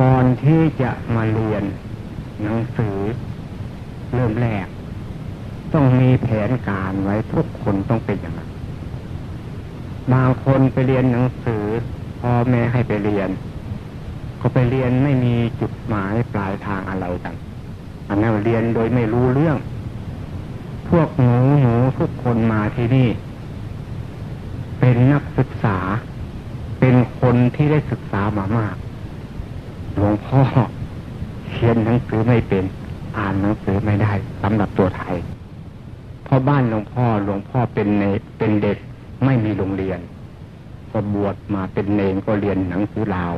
ก่อนที่จะมาเรียนหนังสือเริ่มแรก ต้องมีแผนการไว้ทุกคนต้องเป็นอย่างนั้นบางคนไปเรียนหนังสือพ่อแม่ให้ไปเรียน ก็ไปเรียนไม่มีจุดหมายปลายทางอะไรกัน อันนั้นเรียนโดยไม่รู้เรื่อง พวกหนูหนูทุกคนมาที่นี่ เป็นนักศึกษา เป็นคนที่ได้ศึกษามามาก หลวงพ่อเขียนหนังสือไม่เป็น อ่านหนังสือไม่ได้สำหรับตัวไทยเพราะบ้านหลวงพ่อหลวงพ่อเป็นในเป็นเด็กไม่มีโรงเรียนก็บวชมาเป็นเนงก็เรียนหนังสือลาว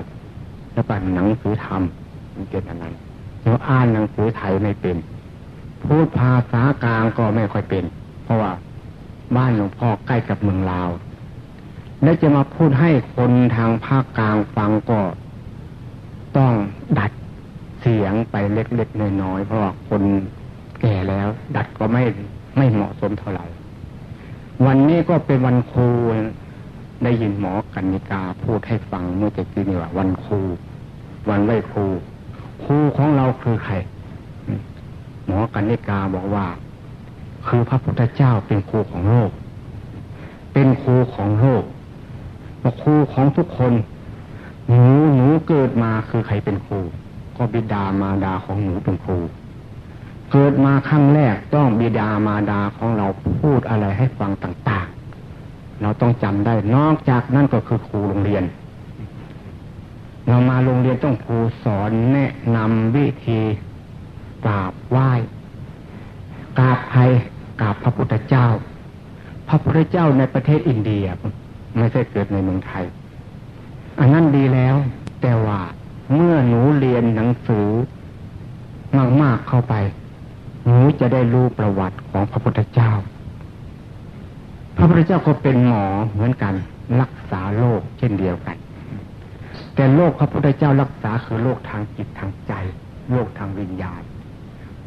แล้วก็หนังสือธรรมมันเกิดอันนั้นเราอ่านหนังสือไทยไม่เป็น พูดภาษากลางก็ไม่ค่อยเป็น เพราะว่าบ้านหลวงพ่อใกล้กับเมืองลาว แล้วจะมาพูดให้คนทางภาคกลางฟังก็ ต้องดัดเสียงไปเล็กๆน้อยๆเพราะว่าคนแก่แล้ว ดัดก็ไม่ไม่เหมาะสมเท่าไหร่ วันนี้ก็เป็นวันครูได้ยินหมอกันิกาพูดให้ฟังเมื่อจะกี้นี่ว่า วันครู วันไหวครู ครูของเราคือใครหมอกันิกาบอกว่า คือพระพุทธเจ้าเป็นครูของโลก เป็นครูของโลกครูของทุกคน หนูหนูเกิดมาคือใครเป็นครู ก็บิดามารดาของหนูเป็นครู เกิดมาครั้งแรกต้องบิดามารดาของเราพูดอะไรให้ฟังต่างๆ เราต้องจำได้ นอกจากนั่นก็คือครูโรงเรียน เรามาโรงเรียนต้องครูสอนแนะนำวิธีกราบไหว้กราบใครกราบพระพุทธเจ้า พระพุทธเจ้าในประเทศอินเดีย ไม่ใช่เกิดในเมืองไทย อันนั้นดีแล้ว แต่ว่าเมื่อหนูเรียนหนังสือ มากๆเข้าไป หนูจะได้รู้ประวัติของพระพุทธเจ้า พระพุทธเจ้าก็เป็นหมอเหมือนกัน รักษาโรคเช่นเดียวกัน แต่โรคพระพุทธเจ้ารักษาคือโรคทางจิตทางใจโรคทางวิญญาณ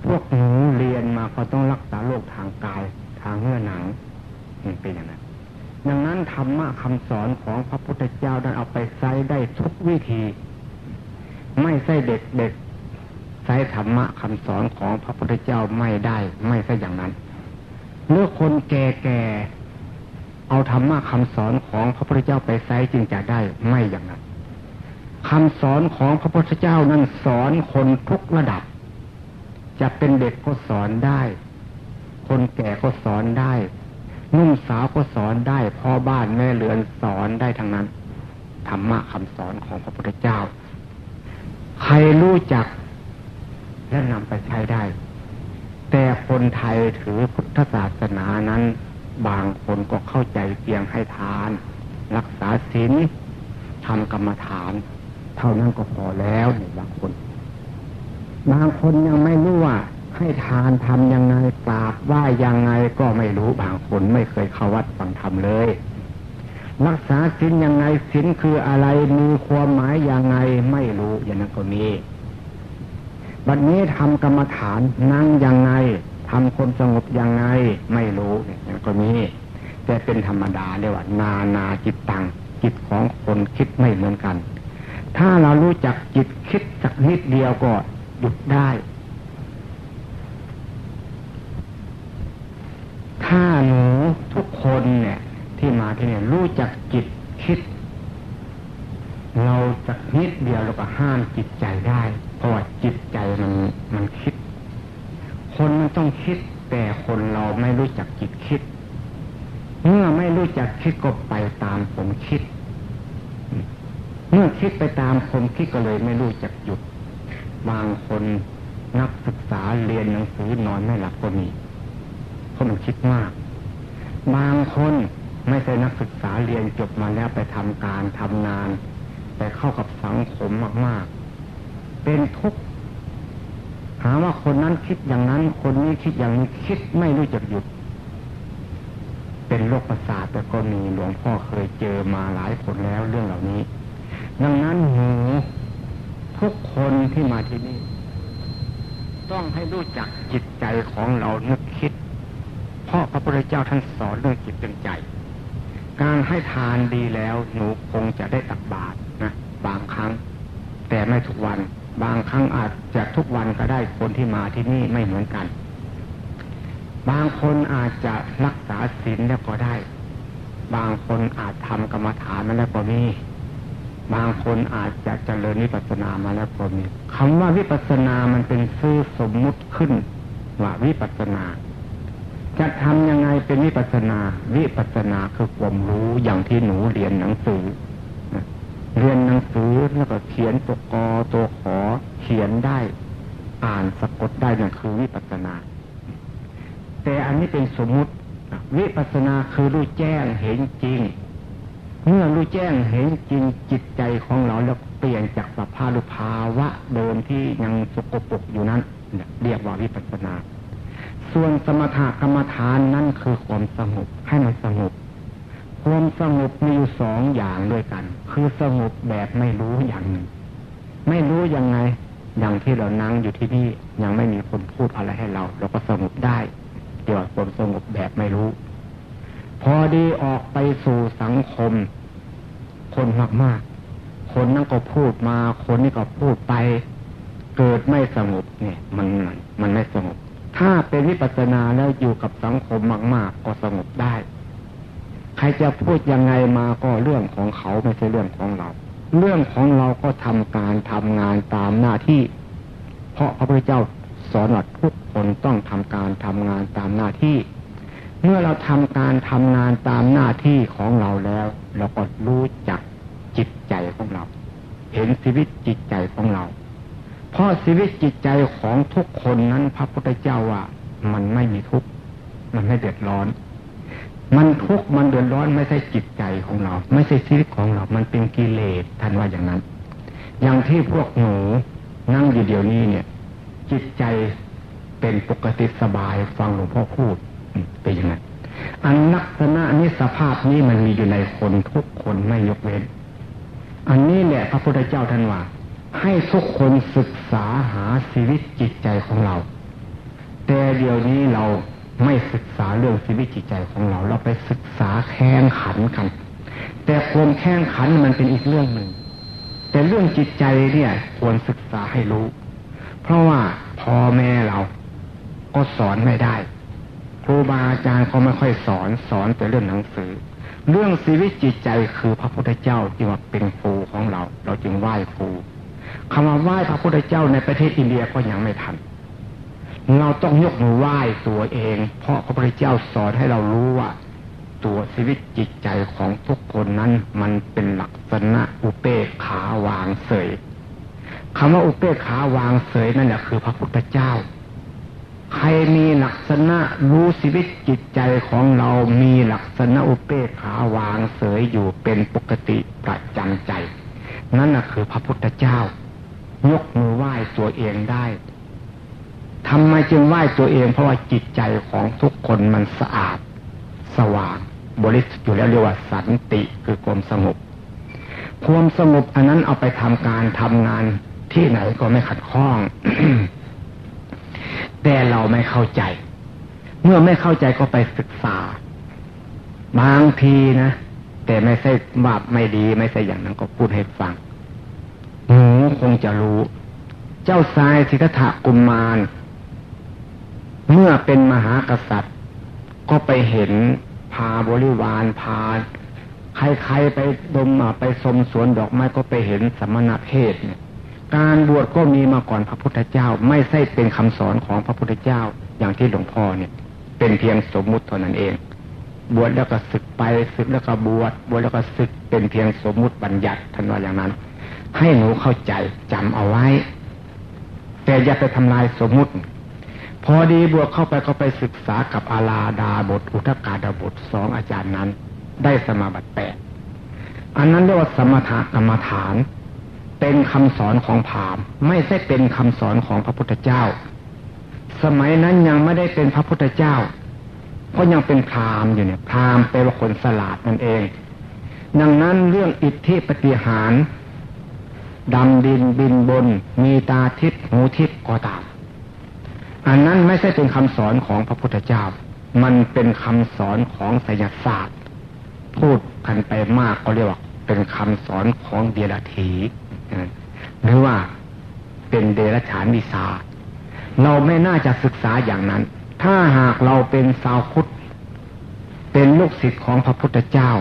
พวกหนูเรียนมาเขาต้องรักษาโรคทางกาย ทางเนื้อหนังเป็นอย่างนั้น ดังนั้นธรรมะคำสอนของพระพุทธเจ้าได้เอาไปใช้ได้ทุกวิธี ไม่ใช่เด็กเด็กใช้ธรรมะคำสอนของพระพุทธเจ้าไม่ได้ไม่ใช่อย่างนั้นเมื่อคนแก่แก่เอาธรรมะคำสอนของพระพุทธเจ้าไปใช้จึงจะได้ไม่อย่างนั้นคำสอนของพระพุทธเจ้านั้นสอนคนทุกระดับ จะเป็นเด็กก็สอนได้ คนแก่ก็สอนได้ นุ่มสาวก็สอนได้พ่อบ้านแม่เรือนสอนได้ทั้งนั้นธรรมะคำสอนของพระพุทธเจ้า ใครรู้จักและนำไปใช้ได้ แต่คนไทยถือพุทธศาสนานั้น บางคนก็เข้าใจเพียงให้ทาน รักษาศีลทำกรรมฐาน เท่านั้นก็พอแล้วบางคน บางคนยังไม่รู้ว่า ให้ทานทำยังไงกราบไหว้ยังไงก็ไม่รู้บางคนไม่เคยเข้าวัดฟังธรรมเลย รักษาศีลยังไงศีลคืออะไรมีความหมายยังไงไม่รู้อย่างนั้นก็มีบัดนี้ทำกรรมฐานนั่งยังไงทำคนสงบยังไงไม่รู้อย่างนั้นก็มีแต่เป็นธรรมดาเรียกว่า นานาจิตตังจิตของคนคิดไม่เหมือนกัน ถ้าเรารู้จักจิตคิดสักนิดเดียวก็หยุดได้ ถ้าหนูทุกคนเนี่ย ที่มาที่นี่รู้จักจิตคิด เราจะนิดเดียวเราก็ห้ามจิตใจได้ เพราะว่าจิตใจมันมันคิด คนมันต้องคิด แต่คนเราไม่รู้จักจิตคิด เมื่อไม่รู้จักคิดก็ไปตามผมคิด เมื่อคิดไปตามผมคิดก็เลยไม่รู้จักหยุดบางคนนักศึกษาเรียนหนังสือนอนไม่หลับก็มี เราะมันคิดมาก บางคนไม่ใช่นักศึกษาเรียนจบมาแล้วไปทำการทำงานแต่เข้ากับสังคมมากๆ เป็นทุกข์หาว่าคนนั้นคิดอย่างนั้น คนนี้คิดอย่างนี้คิดไม่รู้จักหยุด เป็นโรคประสาทแต่ก็มีหลวงพ่อเคยเจอมาหลายคนแล้วเรื่องเหล่านี้ ดังนั้นหนูทุกคนที่มาที่นี่ ต้องให้รู้จักจิตใจของเรานึกคิด ราะพระพุทธเจ้าท่านสอนเรื่องจิตเป็นใจ การให้ทานดีแล้วหนูคงจะได้ตักบาตรนะบางครั้ง แต่ไม่ทุกวัน บางครั้งอาจจะทุกวันก็ได้คนที่มาที่นี่ไม่เหมือนกัน บางคนอาจจะรักษาศีลแล้วก็ได้ บางคนอาจทำกรรมฐานมาแล้วก็มีบางคนอาจจะเจริญวิปัสสนามาแล้วก็มีคำว่าวิปัสสนามันเป็นซื่อสมมุติขึ้นว่าวิปัสสนา จะทำยังไงเป็นวิปัสนา วิปัสนาคือความรู้อย่างที่หนูเรียนหนังสือ เรียนหนังสือแล้วก็เขียนตัวกอตัวขอเขียนได้อ่านสะกดได้นั่นคือวิปัสนา แต่อันนี้เป็นสมมุติ วิปัสนาคือรู้แจ้งเห็นจริง เมื่อรู้แจ้งเห็นจริงจิตใจของเราแล้วเปลี่ยนจากสภาพภาวะเดิมที่ยังสกปรกอยู่นั้นเรียกว่าวิปัสนา ส่วนสมถกรรมฐานนั่นคือความสงบให้มันสงบความสงบมีอยู่สองอย่างด้วยกัน คือสงบแบบไม่รู้อย่างหนึ่ง ไม่รู้ยังไง อย่างที่เรานั่งอยู่ที่นี่ยังไม่มีคนพูดอะไรให้เรา เราก็สงบได้เดี๋ยวความสงบแบบไม่รู้ พอดีออกไปสู่สังคม คนมากมากคนนั่นก็พูดมา คนนี้ก็พูดไป เกิดไม่สงบเนี่ย มันมันไม่สงบ ถ้าเป็นวิปัสสนาแล้วอยู่กับสังคมมาก ๆ ก็สงบได้ ใครจะพูดยังไงมาก็เรื่องของเขาไม่ใช่เรื่องของเรา เรื่องของเราก็ทำการทำงานตามหน้าที่ เพราะพระพุทธเจ้าสอนว่าทุกคนต้องทำการทำงานตามหน้าที่ เมื่อเราทำการทำงานตามหน้าที่ของเราแล้วเราก็รู้จักจิตใจของเรา เห็นชีวิตจิตใจของเรา เพราะชีวิตจิตใจของทุกคนนั้นพระพุทธเจ้าว่า มันไม่มีทุกข์มันไม่เดือดร้อน มันทุกข์มันเดือดร้อนไม่ใช่จิตใจของเรา ไม่ใช่ชีวิตของเรา มันเป็นกิเลสท่านว่าอย่างนั้น อย่างที่พวกหนูนั่งอยู่เดี๋ยวนี้เนี่ย จิตใจเป็นปกติสบายฟังหลวงพ่อพูดเป็นยังไงอันลักษณะนี้สภาพนี้มันมีอยู่ในคนทุกคนไม่ยกเว้น อันนี้แหละพระพุทธเจ้าท่านว่า ให้ทุกคนศึกษาหาชีวิตจิตใจของเรา แต่เดี๋ยวนี้เราไม่ศึกษาเรื่องชีวิตจิตใจของเรา เราไปศึกษาแข่งขันกัน แต่ความแข่งขันมันเป็นอีกเรื่องหนึ่ง แต่เรื่องจิตใจเนี่ยควรศึกษาให้รู้ เพราะว่าพ่อแม่เราก็สอนไม่ได้ ครูบาอาจารย์เขาไม่ค่อยสอนสอนแต่เรื่องหนังสือ เรื่องชีวิตจิตใจคือพระพุทธเจ้าที่ว่าเป็นครูของเรา เราจึงไหว้ครู คำว่าไหว้พระพุทธเจ้าในประเทศอินเดียก็ยังไม่ทัน เราต้องยกมือไหว้ตัวเอง เพราะพระพุทธเจ้าสอนให้เรารู้ว่า ตัวชีวิตจิตใจของทุกคนนั้น มันเป็นลักษณะอุเปกขาวางเสยคำว่าอุเปกขาวางเสยนั่นแหละคือพระพุทธเจ้า ใครมีลักษณะรู้ชีวิตจิตใจของเรามีลักษณะอุเปกขาวางเสยอยู่เป็นปกติประจำใจ นั่นแหะคือพระพุทธเจ้า ยกมือไหว้ตัวเองได้ทำไมจึงไหว้ตัวเอง เพราะว่าจิตใจของทุกคนมันสะอาด สว่าง บริสุทธิ์อยู่แล้วเรียกว่าสันติคือความสงบความสงบอันนั้นเอาไปทำการทำงานที่ไหนก็ไม่ขัดข้องแต่เราไม่เข้าใจ เมื่อไม่เข้าใจก็ไปศึกษา บางทีนะ แต่ไม่ใช่บาปไม่ดี ไม่ใช่อย่างนั้นก็พูดให้ฟัง หนูคงจะรู้ เจ้าชายสิทธัตถกุมมาร เมื่อเป็นมหากษัตริย์ ก็ไปเห็นพาบริวารพาใครๆไปดมไปสมสวนดอกไม้ก็ไปเห็นสมณเพศเนี่ย การบวชก็มีมาก่อนพระพุทธเจ้า ไม่ใช่เป็นคำสอนของพระพุทธเจ้าอย่างที่หลวงพ่อเนี่ย เป็นเพียงสมมุติเท่านั้นเอง บวชแล้วก็ศึกไปศึกแล้วก็บวชบวชแล้วก็ศึกเป็นเพียงสมมุติบัญญัติท่านว่าอย่างนั้น ให้หนูเข้าใจจำเอาไว้ แต่อย่าไปทำลายสมมุติ พอดีบวกเข้าไปเขาไปศึกษากับอาลาดาบท อุทกาดาบทสองอาจารย์นั้น ได้สมาบัติแปดอันนั้นเรียกว่าสมถกรรมฐาน เป็นคำสอนของพราหมณ์ไม่ใช่เป็นคำสอนของพระพุทธเจ้า สมัยนั้นยังไม่ได้เป็นพระพุทธเจ้าก็ยังเป็นพราหมณ์อยู่เนี่ยพราหมณ์เป็นคนสลาดนั่นเอง ดังนั้นเรื่องอิทธิปฏิหาร ดำดินบินบน มีตาทิพหูทิพก็ตาม อันนั้นไม่ใช่เป็นคำสอนของพระพุทธเจ้า มันเป็นคำสอนของไสยศาสตร์ พูดกันไปมากก็เรียกว่าเป็นคำสอนของเดียรถีหรือว่าเป็นเดรัจฉานวิสา เราไม่น่าจะศึกษาอย่างนั้น ถ้าหากเราเป็นสาวพุทธเป็นลูกศิษย์ของพระพุทธเจ้า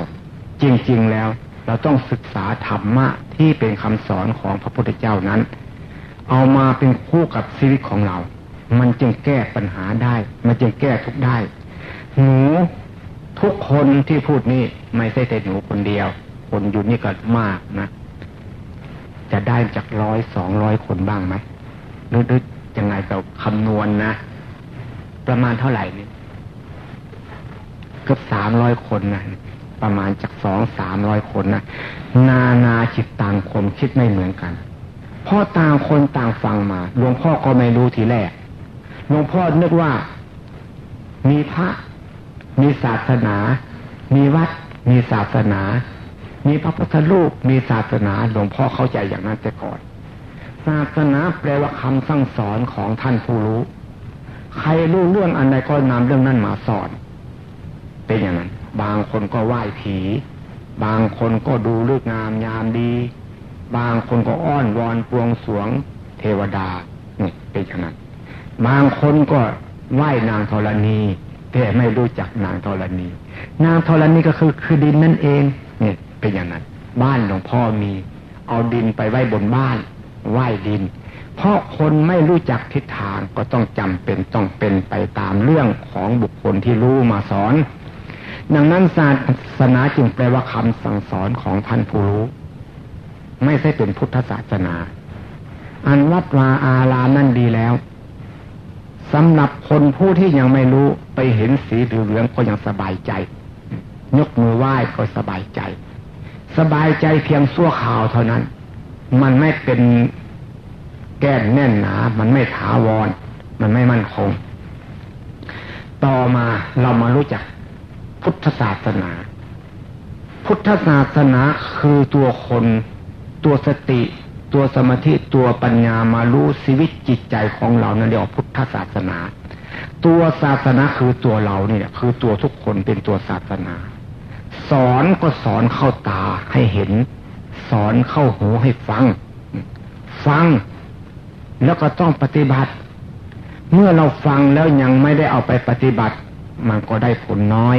จริง ๆ แล้ว เราต้องศึกษาธรรมะที่เป็นคำสอนของพระพุทธเจ้านั้น เอามาเป็นคู่กับชีวิตของเรา มันจึงแก้ปัญหาได้ มันจึงแก้ทุกได้ หนูทุกคนที่พูดนี่ไม่ใช่แต่หนูคนเดียว คนอยู่นี่ก็มากนะ จะได้จากร้อยสองร้อยคนบ้างไหมหรือยังไงเราคำนวณนนะประมาณเท่าไหร่นี่เกือบสามร้อยคนนะ ประมาณจากสองสามร้อยคนนะนานาจิตต่างคนคิดไม่เหมือนกันเพราะต่างคนต่างฟังมาหลวงพ่อก็ไม่รู้ทีแรกหลวงพ่อนึกว่า มีพระ มีศาสนา มีวัด มีศาสนา มีพระพุทธรูปมีศาสนาหลวงพ่อเข้าใจอย่างนั้นแต่ก่อน ศาสนาแปลว่าคำสั่งสอนของท่านผู้รู้ ใครรู้เรื่องอันใดก็นำเรื่องนั้นมาสอน เป็นอย่างนั้น บางคนก็ไหว้ผี บางคนก็ดูลือกงามยามดี บางคนก็อ้อนวอนปวงสวง เทวดานี่เป็นอย่างนั้นบางคนก็ไหว้นางธรณี แต่ไม่รู้จักนางธรณี นางธรณีก็คือคือดินนั่นเองเนี่ยเป็นอย่างนั้น บ้านหลวงพ่อมี เอาดินไปไว้บนบ้าน ไหว้ดิน เพราะคนไม่รู้จักทิศทางก็ต้องจำเป็นต้องเป็นไปตามเรื่องของบุคคลที่รู้มาสอน ดังนั้นศาสนาจึงแปลว่าคำสั่งสอนของท่านผู้รู้ ไม่ใช่เป็นพุทธศาสนา อันวัดวาอารามนั่นดีแล้วสำหรับคนผู้ที่ยังไม่รู้ไปเห็นสีเหลืองก็ยังสบายใจ ยกมือไหว้ก็สบายใจ สบายใจเพียงชั่วข่าวเท่านั้น มันไม่เป็นแก้นแน่นหนา มันไม่ถาวร มันไม่มั่นคง ต่อมาเรามารู้จัก พุทธศาสนา พุทธศาสนาคือตัวคน ตัวสติ ตัวสมาธิตัวปัญญามารู้ชีวิตจิตใจของเรานั่นเรียกว่าพุทธศาสนา ตัวศาสนาคือตัวเราเนี่ยคือตัวทุกคนเป็นตัวศาสนา สอนก็สอนเข้าตาให้เห็น สอนเข้าหูให้ฟัง ฟังแล้วก็ต้องปฏิบัติ เมื่อเราฟังแล้วยังไม่ได้เอาไปปฏิบัติ มันก็ได้ผลน้อย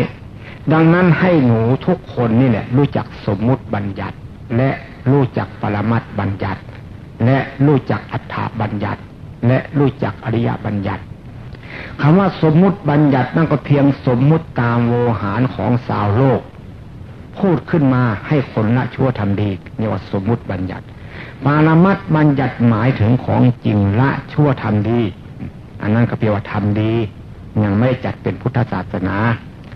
ดังนั้นให้หนูทุกคนนี่แหละ รู้จักสมมุติบัญญัติ และรู้จักปรมัตบัญญัติ และรู้จักอัฏฐบัญญัติ และรู้จักอริยบัญญัติคำว่าสมมุติบัญญัตินั่นก็เพียงสมมุติตามโวหารของสาวโลก พูดขึ้นมาให้คนละชั่วทำดีเรียว่าสมมุติบัญญัติปารมัตบัญญัติหมายถึงของจริงละชั่วทำดี อันนั้นก็แปลว่าทำดี ยังไม่จัดเป็นพุทธศาสนา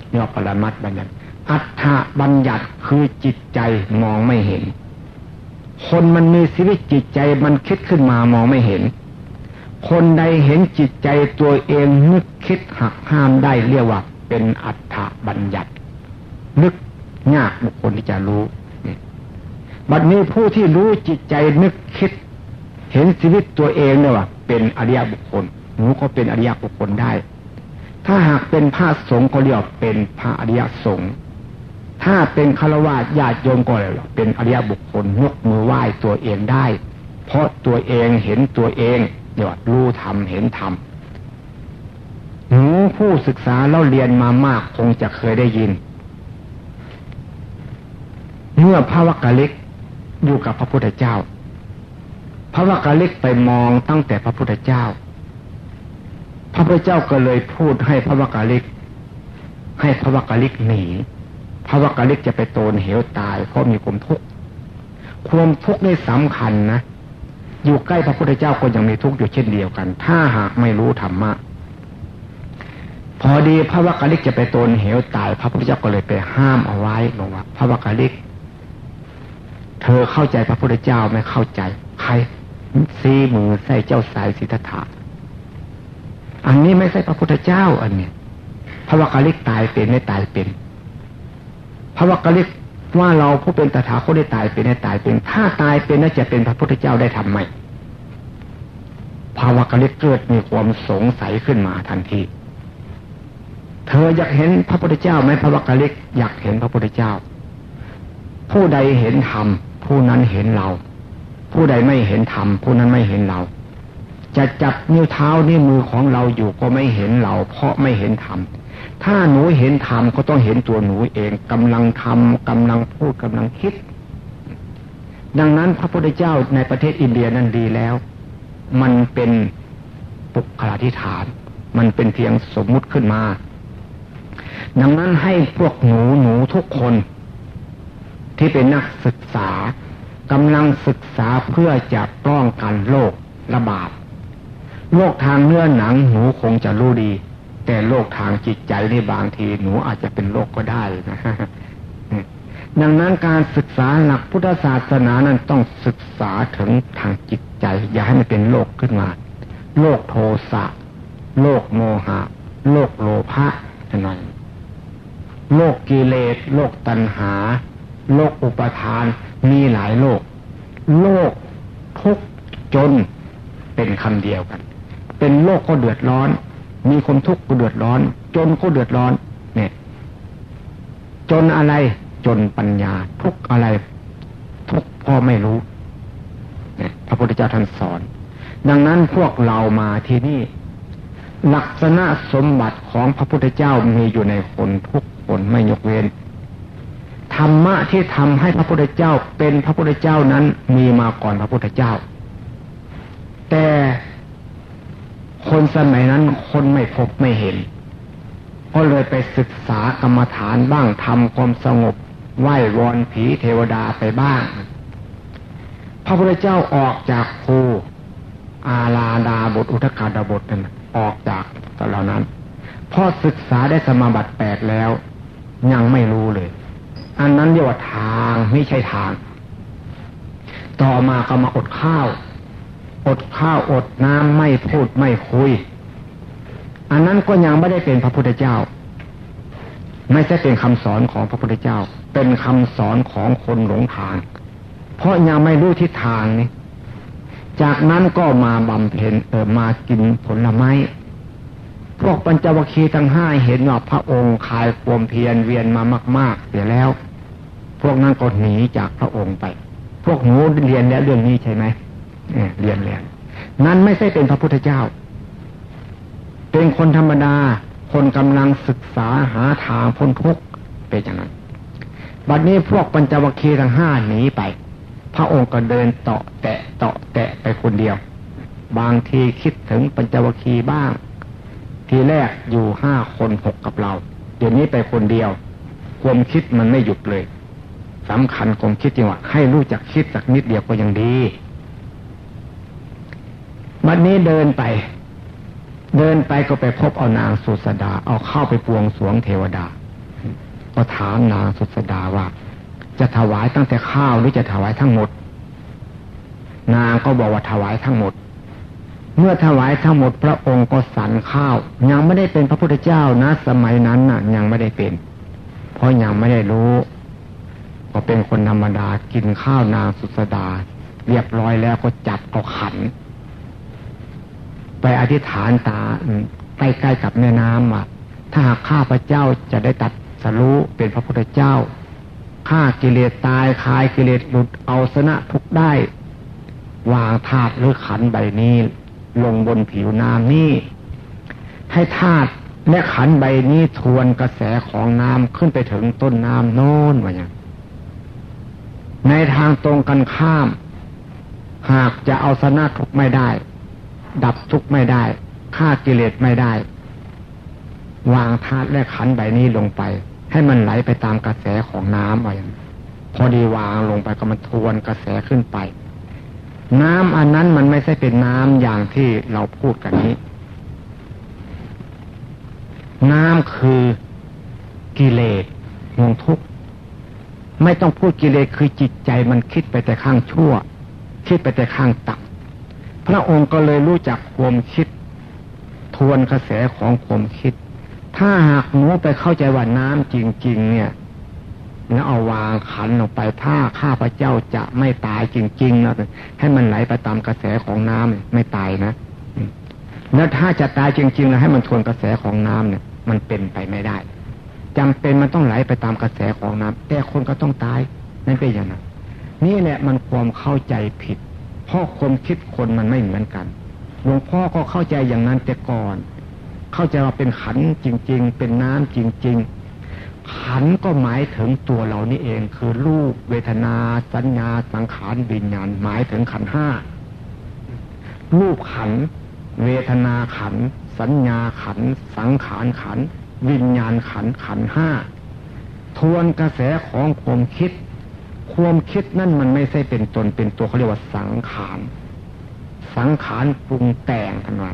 เรียกว่าปรมัตบัญญัติ อัฏฐบัญญัติคือจิตใจมองไม่เห็น คนมันมีชีวิตจิตใจมันคิดขึ้นมามองไม่เห็น คนใดเห็นจิตใจตัวเองนึกคิดหักห้ามได้เรียกว่า เป็นอัฏฐบัญญัติ นึกยากบุคคลที่จะรู้บัดนี้ผู้ที่รู้จิตใจนึกคิด เห็นชีวิตตัวเองเนี่ยว่า เป็นอริยบุคคลหนูก็เป็นอริยบุคคลได้ ถ้าหากเป็นพระสงฆ์ก็เรียกเป็นพระอริยสงฆ์ถ้าเป็นฆราวาสญาติโยมก็เลยเป็นอริยบุคคลยกมือไหว้ตัวเองได้ เพราะตัวเองเห็นตัวเองเดี๋ยวรู้ธรรมเห็นธรรมหนูผู้ศึกษาแล้วเรียนมามากคงจะเคยได้ยิน เมื่อพระวักกะลิกอยู่กับพระพุทธเจ้า พระวักกะลิกไปมองตั้งแต่พระพุทธเจ้า พระพุทธเจ้าก็เลยพูดให้พระวกกะลิก ให้พระวกกะลิกหนีพระวักลิกจะไปโตนเหวตาย เพราะมีความทุกข์ความทุกข์นี่สำคัญนะอยู่ใกล้พระพุทธเจ้าก็ยังมีทุกข์อยู่เช่นเดียวกัน ถ้าหากไม่รู้ธรรมะพอดีพระวักลิกจะไปโตนเหวตาย พระพุทธเจ้าก็เลยไปห้ามเอาไว้บอกว่า พระวักลิก เธอเข้าใจพระพุทธเจ้าไม่เข้าใจ ใครซีมือใส่เจ้าสายสิทธัตถะ อันนี้ไม่ใช่พระพุทธเจ้า อันเนี้ยพระวักลิกตายเป็นไม่ตายเป็นพระวกลิกว่าเราผู้เป็นตถาคตได้ตายเป็นได้ตายเป็น ถ้าตายเป็นน่าจะเป็นพระพุทธเจ้าได้ทำไหมพระวักลิกเกิดมีความสงสัยขึ้นมาทันที เธออยากเห็นพระพุทธเจ้าไหมพระวักลิกอยากเห็นพระพุทธเจ้า ผู้ใดเห็นธรรมผู้นั้นเห็นเรา ผู้ใดไม่เห็นธรรมผู้นั้นไม่เห็นเรา จะจับนิ้วเท้านิ้วมือของเราอยู่ก็ไม่เห็นเรา เพราะไม่เห็นธรรมถ้าหนูเห็นธรรมก็ต้องเห็นตัวหนูเองกำลังทำกำลังพูดกำลังคิด ดังนั้นพระพุทธเจ้าในประเทศอินเดียนั้นดีแล้ว มันเป็นปุคลาธิฐาน มันเป็นเพียงสมมุติขึ้นมา ดังนั้นให้พวกหนูหนูทุกคน ที่เป็นนักศึกษากำลังศึกษาเพื่อจะป้องกันโรคระบาด โรคทางเนื้อหนังหนูคงจะรู้ดี แต่โรคทางจิตใจนี่บางทีหนูอาจจะเป็นโรคก็ได้นะดังนั้นการศึกษาหลักพุทธศาสนานั้นต้องศึกษาถึงทางจิตใจ อย่าให้มันเป็นโรคขึ้นมาโรคโทสะโรคโมหะโรคโลภะหน่อยโรคกิเลสโรคตัณหาโรคอุปทานมีหลายโรคโรคทุกจนเป็นคำเดียวกัน เป็นโรคก็เดือดร้อน มีคนทุกข์ก็เดือดร้อน จนก็เดือดร้อน เนี่ย จนอะไร จนปัญญา ทุกอะไร ทุกพ่อไม่รู้เนี่ยพระพุทธเจ้าท่านสอน ดังนั้นพวกเรามาที่นี่ ลักษณะสมบัติของพระพุทธเจ้ามีอยู่ในคนทุกคนไม่ยกเว้นธรรมะที่ทำให้พระพุทธเจ้าเป็นพระพุทธเจ้านั้นมีมาก่อนพระพุทธเจ้า แต่ คนสมัยนั้นคนไม่พบไม่เห็น ก็เลยไปศึกษากรรมฐานบ้างทำความสงบ ไหว้วอนผีเทวดาไปบ้าง พระพุทธเจ้าออกจากภูอาลาดาบทอุทกาดาบทนั่นออกจากตเหล่านั้นพอศึกษาได้สมาบัติแปดแล้ว ยังไม่รู้เลย อันนั้นเรียกว่าทางไม่ใช่ทาง ต่อมาก็มาอดข้าว อดข้าวอดน้ำไม่พูดไม่คุย อันนั้นก็ยังไม่ได้เป็นพระพุทธเจ้า ไม่ใช่เป็นคำสอนของพระพุทธเจ้า เป็นคำสอนของคนหลงทาง เพราะยังไม่รู้ทิศทางนี่จากนั้นก็มาบำเพ็ญเออมากินผลไม้พวกปัญจวัคคีย์ทั้งห้าเห็นว่าพระองค์คายความเพียรเวียนมามาก ๆ เสียแล้ว พวกนั้นก็หนีจากพระองค์ไป พวกหนูเรียนแล้วเรื่องนี้ใช่ไหม เรียนแล้วนั้นไม่ใช่เป็นพระพุทธเจ้า เป็นคนธรรมดา คนกำลังศึกษาหาทางพ้นทุกข์เป็นอย่างนั้น บัดนี้พวกปัญจวัคคีย์ทั้งห้าหนีไป พระองค์ก็เดินเตาะแตะเตาะแตะไปคนเดียว บางทีคิดถึงปัญจวัคคีย์บ้าง ทีแรกอยู่ห้าคนหกกับเรา เดี๋ยวนี้ไปคนเดียว ความคิดมันไม่หยุดเลยสำคัญคงคิดจริงว่าให้รู้จักคิดสักนิดเดียวก็ยังดี วันนี้เดินไป เดินไปก็ไปพบเอานางสุสดา เอาเข้าไปปวงสวงเทวดา ก็ถามนางสุสดาว่า จะถวายตั้งแต่ข้าวหรือจะถวายทั้งหมด นางก็บอกว่าถวายทั้งหมด เมื่อถวายทั้งหมดพระองค์ก็สันข้าว ยังไม่ได้เป็นพระพุทธเจ้านะ สมัยนั้นน่ะ ยังไม่ได้เป็น เพราะยังไม่ได้รู้ก็เป็นคนธรรมดากินข้าวนางสุสดา เรียบร้อยแล้วก็จับเอาขัน ไปอธิษฐานตาใกล้ๆกับแม่น้ำว่าถ้าหากข้าพระเจ้าจะได้ตัดสรู้เป็นพระพุทธเจ้าฆ่ากิเลสตายคลายกิเลสหลุดเอาชนะทุกได้ วางธาตุหรือขันใบนี้ ลงบนผิวน้ำนี้ให้ธาตุและขันใบนี้ทวนกระแสของน้ำขึ้นไปถึงต้นน้ำโน้นว่าอย่างในทางตรงกันข้าม หากจะเอาชนะทุกไม่ได้ ดับทุกไม่ได้ฆ่ากิเลสไม่ได้ วางธาตุและขันใบนี้ลงไป ให้มันไหลไปตามกระแสของน้ำไว้พอดีวางลงไปก็มันทวนกระแสขึ้นไป น้ำอันนั้นมันไม่ใช่เป็นน้ำอย่างที่เราพูดกันนี้ น้ำคือกิเลสวงทุกข์ไม่ต้องพูดกิเลสคือจิตใจมันคิดไปแต่ข้างชั่ว คิดไปแต่ข้างต่ำ พระองค์ก็เลยรู้จักความคิด ทวนกระแสของความคิด ถ้าหากหนูไปเข้าใจว่าน้ำจริง ๆ เนี่ยแล้วเอาวางขันออกไปถ้าข้าพระเจ้าจะไม่ตายจริงๆนะให้มันไหลไปตามกระแสของน้ำไม่ตายนะแล้วถ้าจะตายจริงๆแล้วให้มันทวนกระแสของน้ำเนี่ย มันเป็นไปไม่ได้จำเป็นมันต้องไหลไปตามกระแสของน้ำแต่คนก็ต้องตายนั่นเป็นอย่างนั้นนี่แหละมันความเข้าใจผิด เพราะความคิดคนมันไม่เหมือนกัน หลวงพ่อก็เข้าใจอย่างนั้นแต่ก่อน เข้าใจว่าเป็นขันจริง ๆ เป็นน้ำจริง ๆ ขันก็หมายถึงตัวเรานี่เอง คือรูปเวทนาสัญญาสังขารวิญญาณหมายถึงขันห้ารูปขัน เวทนาขัน สัญญาขัน สังขารขัน วิญญาณขันขันห้าทวนกระแสของความคิด ความคิดนั่นมันไม่ใช่เป็นตนเป็นตัวเขาเรียกว่าสังขาร สังขารปรุงแต่งกันว่า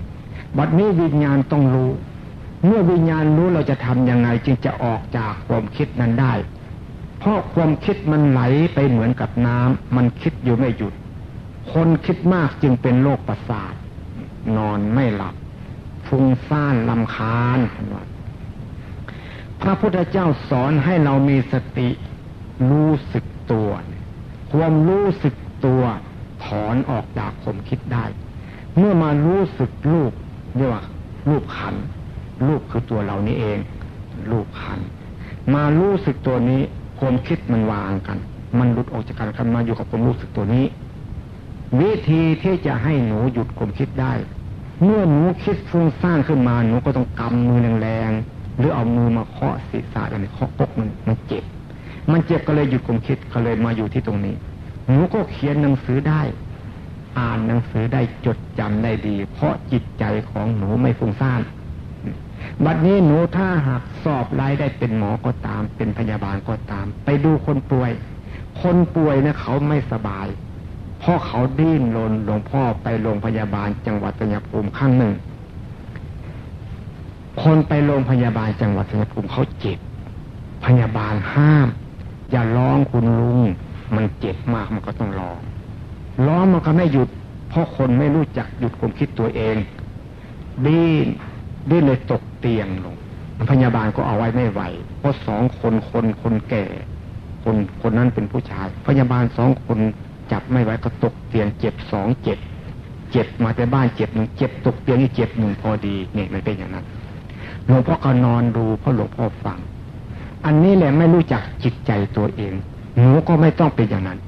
บัดนี้วิญญาณต้องรู้ เมื่อวิญญาณรู้เราจะทำยังไงจึงจะออกจากความคิดนั้นได้ เพราะความคิดมันไหลไปเหมือนกับน้ำมันคิดอยู่ไม่หยุด คนคิดมากจึงเป็นโรคประสาท นอนไม่หลับฟุ้งซ่านลำคาญว่าพระพุทธเจ้าสอนให้เรามีสติรู้สึก ตัว ความรู้สึกตัวถอนออกจากความคิดได้ เมื่อมารู้สึกรูปเรียกว่ารูปขันรูปคือตัวเรานี้เองรูปขันมารู้สึกตัวนี้ความคิดมันวางกัน มันหลุดออกจากกันกันมาอยู่กับความรู้สึกตัวนี้ วิธีที่จะให้หนูหยุดความคิดได้ เมื่อหนูคิดฟุ้งซ่านขึ้นมาหนูก็ต้องกำมือแรงๆหรือเอามือมาเคาะศีรษะอะไรเคาะกกมันมันเจ็บ มันเจ็บก็เลยหยุดความคิดก็เลยมาอยู่ที่ตรงนี้ หนูก็เขียนหนังสือได้ อ่านหนังสือได้จดจำได้ดี เพราะจิตใจของหนูไม่ฟุ้งซ่านบัดนี้หนูถ้าหากสอบไล่ได้เป็นหมอก็ตาม เป็นพยาบาลก็ตาม ไปดูคนป่วย คนป่วยนะเขาไม่สบายพราะเขาดิ้นรนหลวงพ่อไปโรงพยาบาลจังหวัดสัญญภูมิข้างหนึ่ง คนไปโรงพยาบาลจังหวัดชัยภูมิเขาเจ็บ พยาบาลห้าม อย่าร้องคุณลุง มันเจ็บมากมันก็ต้องร้อง ร้องมันก็ไม่หยุด เพราะคนไม่รู้จักหยุดความคิดตัวเองดิ้นดิ้นเลยตกเตียงลงพยาบาลก็เอาไว้ไม่ไหว เพราะสองคนคนคนแก่ คนคนนั้นเป็นผู้ชาย พยาบาลสองคนจับไม่ไหวก็ตกเตียงเจ็บสองเจ็บเจ็บมาแต่บ้านเจ็บหนึ่งเจ็บตกเตียงนี่เจ็บหนึ่งพอดีเนี่ยมันเป็นอย่างนั้นหลวงพ่อก็นอนดูพราะหลวงพ่อฟัง อันนี้แหละไม่รู้จักจิตใจตัวเอง หนูก็ไม่ต้องเป็นอย่างนั้น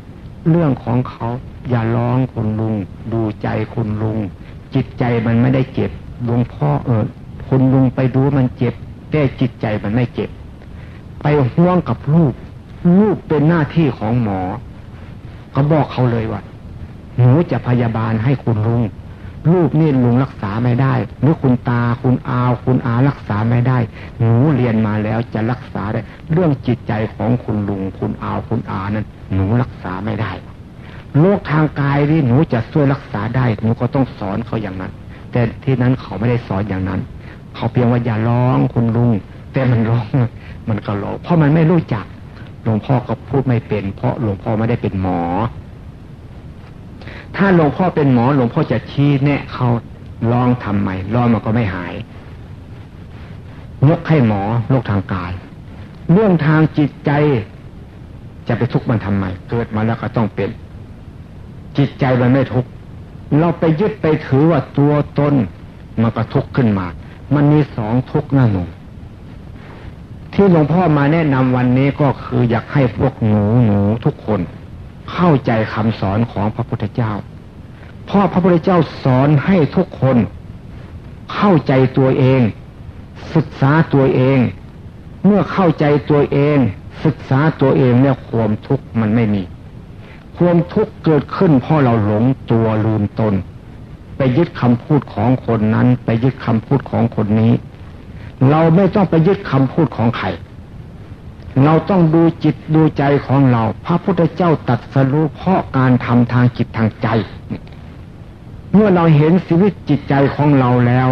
เรื่องของเขาอย่าร้องคุณลุง ดูใจคุณลุง จิตใจมันไม่ได้เจ็บหลวงพ่อเออคุณลุงไปดูมันเจ็บ แต่จิตใจมันไม่เจ็บ ไปห่วงกับลูกลูกเป็นหน้าที่ของหมอ ก็บอกเขาเลยว่าหนูจะพยาบาลให้คุณลุง ลูกนี่ลุงรักษาไม่ได้ หรือคุณตาคุณอาคุณอารักษาไม่ได้ หนูเรียนมาแล้วจะรักษาได้ เรื่องจิตใจของคุณลุงคุณอาคุณอานั้นหนูรักษาไม่ได้โรคทางกายที่หนูจะช่วยรักษาได้หนูก็ต้องสอนเขาอย่างนั้น แต่ที่นั้นเขาไม่ได้สอนอย่างนั้น เขาเพียงว่าอย่าร้องคุณลุง แต่มันร้องมันก็ร้องเพราะมันไม่รู้จักหลวงพ่อก็พูดไม่เป็น เพราะหลวงพ่อไม่ได้เป็นหมอ ถ้าหลวงพ่อเป็นหมอหลวงพ่อจะชี้แนะเขาลองทำใหม่ลองมันก็ไม่หาย ยกให้หมอโรคทางกาย เรื่องทางจิตใจจะไปทุกข์มันทำไมเกิดมาแล้วก็ต้องเป็น จิตใจมันไม่ทุกข์เราไปยึดไปถือว่าตัวตนมันก็ทุกข์ขึ้นมา มันมีสองทุกข์หน้าหนูที่หลวงพ่อมาแนะนำวันนี้ก็คืออยากให้พวกหนูหนูทุกคน เข้าใจคำสอนของพระพุทธเจ้า เพราะพระพุทธเจ้าสอนให้ทุกคนเข้าใจตัวเอง ศึกษาตัวเอง เมื่อเข้าใจตัวเอง ศึกษาตัวเองเนี่ยความทุกข์มันไม่มี ความทุกข์เกิดขึ้นเพราะเราหลงตัวลืมตน ไปยึดคำพูดของคนนั้น ไปยึดคำพูดของคนนี้ เราไม่ต้องไปยึดคำพูดของใคร เราต้องดูจิตดูใจของเรา พระพุทธเจ้าตัดสรู้เพราะการทำทางจิตทางใจ เมื่อเราเห็นชีวิตจิตใจของเราแล้ว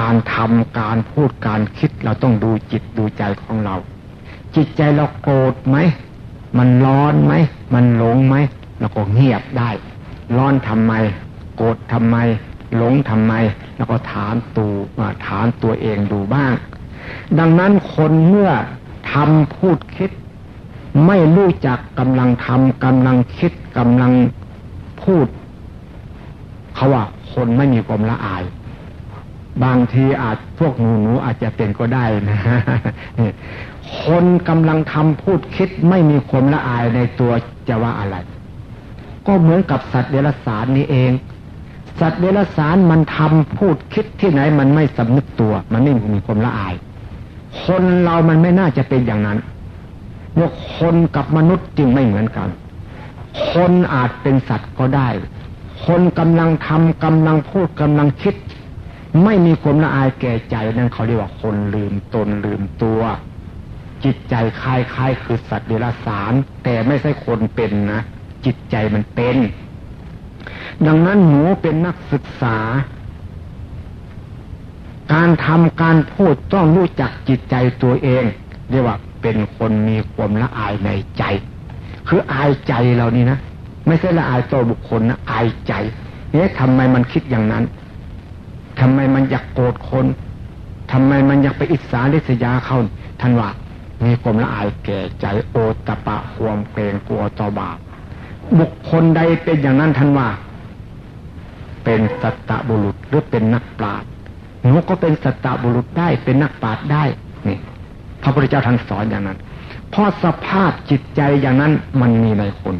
การทำการพูดการคิดเราต้องดูจิตดูใจของเรา จิตใจเราโกรธไหม มันร้อนไหม มันหลงไหมเราก็เงียบได้ ร้อนทำไม โกรธทำไม หลงทำไม แล้วก็ถามตูถามตัวเองดูบ้าง ดังนั้นคนเมื่อ ทำพูดคิด ไม่รู้จักกำลังทำกำลังคิดกำลังพูด เขาว่าคนไม่มีความละอาย บางทีอาจพวกหนูหนูอาจจะเป็นก็ได้นะคนกำลังทำพูดคิดไม่มีความละอายในตัวจะว่าอะไร ก็เหมือนกับสัตว์เดรัจฉานนี้เอง สัตว์เดรัจฉานมันทำพูดคิดที่ไหนมันไม่สำนึกตัว มันไม่มีความละอาย คนเรามันไม่น่าจะเป็นอย่างนั้นว่าคนกับมนุษย์จึงไม่เหมือนกัน คนอาจเป็นสัตว์ก็ได้ คนกำลังทำกำลังพูดกำลังคิด ไม่มีความละอายแก่ใจนั่นเขาเรียกว่าคนลืมตนลืมตัว จิตใจคล้ายๆคือสัตว์เดรัจฉาน แต่ไม่ใช่คนเป็นนะ จิตใจมันเป็น ดังนั้นหนูเป็นนักศึกษา การทำการพูดต้องรู้จักจิตใจตัวเอง เรียกว่าเป็นคนมีความละอายในใจ คืออายใจเรานี่นะไม่ใช่ละอายตัวบุคคลนะอายใจเอ๊ะทำไมมันคิดอย่างนั้นทำไมมันอยากโกรธคนทำไมมันอยากไปอิจฉาริษยาเขาท่านว่ามีความละอายแก่ใจโอตปะความเกรงกลัวต่อบาปบุคคลใดเป็นอย่างนั้นท่านว่า เป็นสัตตบุรุษหรือเป็นนักปราชญ์ หนูก็เป็นสัตตบุรุษได้เป็นนักปราชญ์ได้นี่พระพุทธเจ้าท่านสอนอย่างนั้น เพราะสภาพจิตใจอย่างนั้นมันมีในคน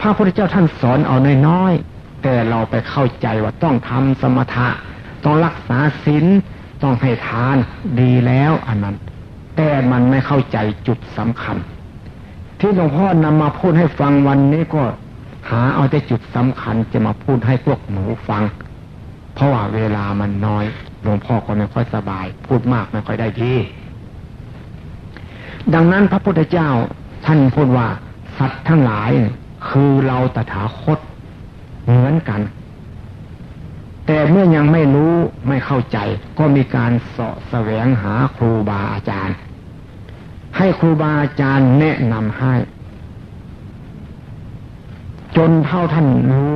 พระพุทธเจ้าท่านสอนเอาน้อยๆแต่เราไปเข้าใจว่าต้องทำสมถะ ต้องรักษาศีลต้องให้ทานดีแล้วอันนั้น แต่มันไม่เข้าใจจุดสำคัญ ที่หลวงพ่อนำมาพูดให้ฟังวันนี้ก็หาเอาแต่จุดสำคัญจะมาพูดให้พวกหนูฟัง เพราะว่าเวลามันน้อยหลวงพ่อก็ไม่ค่อยสบาย พูดมากไม่ค่อยได้ดีดังนั้นพระพุทธเจ้าท่านพูดว่า สัตว์ทั้งหลายคือเราตถาคตเหมือนกัน แต่เมื่อยังไม่รู้ไม่เข้าใจ ก็มีการเสาะแสวงหาครูบาอาจารย์ ให้ครูบาอาจารย์แนะนำให้ จนเท่าท่านรู้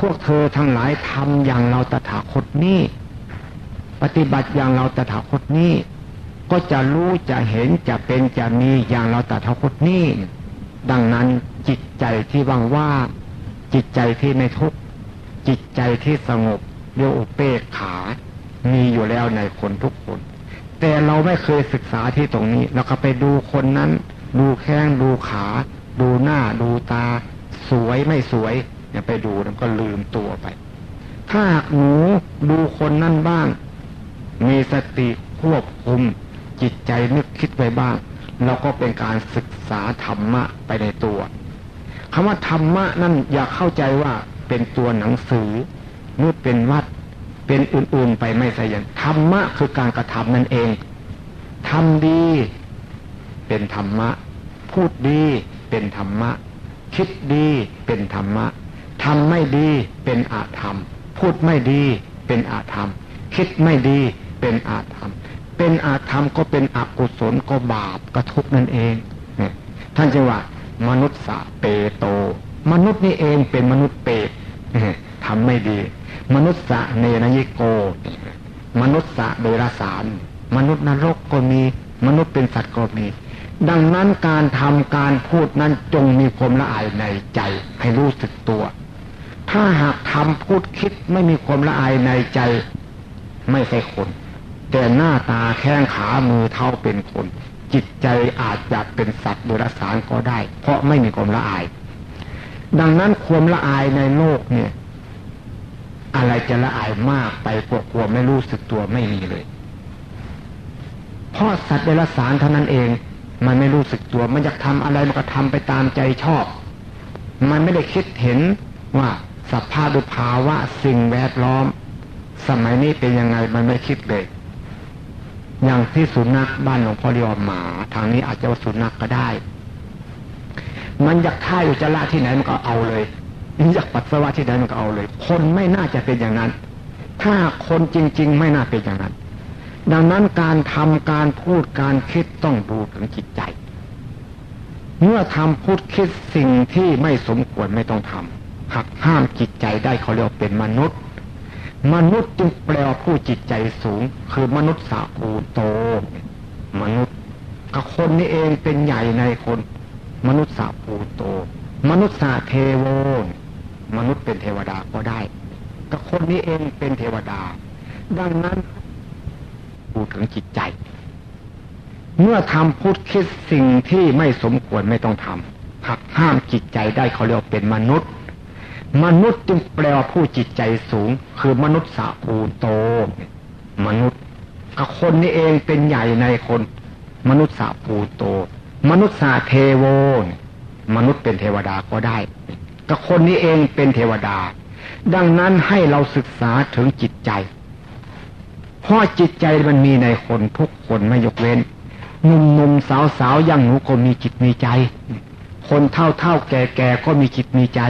พวกเธอทั้งหลายทำอย่างเราตถาคตนี้ปฏิบัติอย่างเราตถาคตนี้ ก็จะรู้จะเห็นจะเป็นจะมีอย่างเราตถาคตนี้ ดังนั้นจิตใจที่ว่างว่า จิตใจที่ไม่ทุกข์จิตใจที่สงบเรียกอุเปกขา มีอยู่แล้วในคนทุกคน แต่เราไม่เคยศึกษาที่ตรงนี้ เราก็ไปดูคนนั้น ดูแข้งดูขา ดูหน้าดูตา สวยไม่สวย อย่าไปดูแล้วก็ลืมตัวไป ถ้าหนูดูคนนั้นบ้าง มีสติควบคุมจิตใจนึกคิดไว้บ้าง เราก็เป็นการศึกษาธรรมะไปในตัวคำว่าธรรมะนั่นอย่าเข้าใจว่าเป็นตัวหนังสือหรือเป็นวัดเป็นอื่นๆไปไม่ใช่ยันธรรมะคือการกระทำนั่นเองทำดี เป็นธรรมะ พูดดี เป็นธรรมะ คิดดีเป็นธรรมะ ทำไม่ดีเป็นอาธรรม พูดไม่ดีเป็นอาธรรม คิดไม่ดีเป็นอาธรรม เป็นอาธรรมก็เป็นอกุศลก็บาปกระทุกนั่นเองเนี่ยท่านจะว่ามนุษย์สะเปโต มนุษย์นี่เองเป็นมนุษย์เปรตทำไม่ดี มนุษย์สะเนนยิโก มนุษย์สะเดรสาร มนุษย์นรกก็มีมนุษย์เป็นสัตว์ก็มี ดังนั้นการทำการพูดนั้นจงมีความละอายในใจให้รู้สึกตัว ถ้าหากทำพูดคิดไม่มีความละอายในใจ ไม่ใช่คน แต่หน้าตาแข้งขามือเท้าเป็นคน จิตใจอาจจะเป็นสัตว์ดุรสารก็ได้ เพราะไม่มีความละอาย ดังนั้นความละอายในโลกเนี่ย อะไรจะละอายมากไปกว่าความไม่รู้สึกตัวไม่มีเลยเพราะสัตว์เดรัจฉานเท่านั้นเอง มันไม่รู้สึกตัว มันอยากทำอะไรมันก็ทำไปตามใจชอบ มันไม่ได้คิดเห็นว่า สภาพดุภาวะสิ่งแวดล้อม สมัยนี้เป็นยังไงมันไม่คิดเลย อย่างที่สุนัขบ้านหลวงพ่อเรียกหมา ทางนี้อาจจะว่าสุนัขกก็ได้ มันอยากท่ายอุจจาระที่ไหนมันก็เอาเลยอยากปัสสาวะที่ไหนมันก็เอาเลย คนไม่น่าจะเป็นอย่างนั้น ถ้าคนจริง ๆ ไม่น่าเป็นอย่างนั้น ดังนั้นการทำการพูดการคิดต้องดูถึงจิตใจ เมื่อทำพูดคิดสิ่งที่ไม่สมควรไม่ต้องทำ หักห้ามจิตใจได้เขาเรียกเป็นมนุษย์ มนุษย์จึงแปลว่าผู้จิตใจสูง คือมนุษย์สาภูโต มนุษย์กับคนนี้เองเป็นใหญ่ในคน มนุษย์สาภูโต มนุษย์สาเทโวมนุษย์เป็นเทวดาก็ได้กับคนนี้เองเป็นเทวดา ดังนั้นพูดถึงจิตใจ เมื่อทำพูดคิดสิ่งที่ไม่สมควรไม่ต้องทำหักห้ามจิตใจได้เขาเรียกเป็นมนุษย์ มนุษย์จึงแปลว่าผู้จิตใจสูง คือมนุษย์สาภูโต มนุษย์กับคนนี้เองเป็นใหญ่ในคน มนุษย์สาภูโต มนุษย์สาเทโว มนุษย์เป็นเทวดาก็ได้กับคนนี้เองเป็นเทวดา ดังนั้นให้เราศึกษาถึงจิตใจเพราะจิตใจมันมีในคนทุกคนไม่ยกเว้นหนุ่มหนุ่มสาวสาวยังหนูก็มีจิตมีใจ คนเท่าเท่าแก่แก่ก็มีจิตมีใจ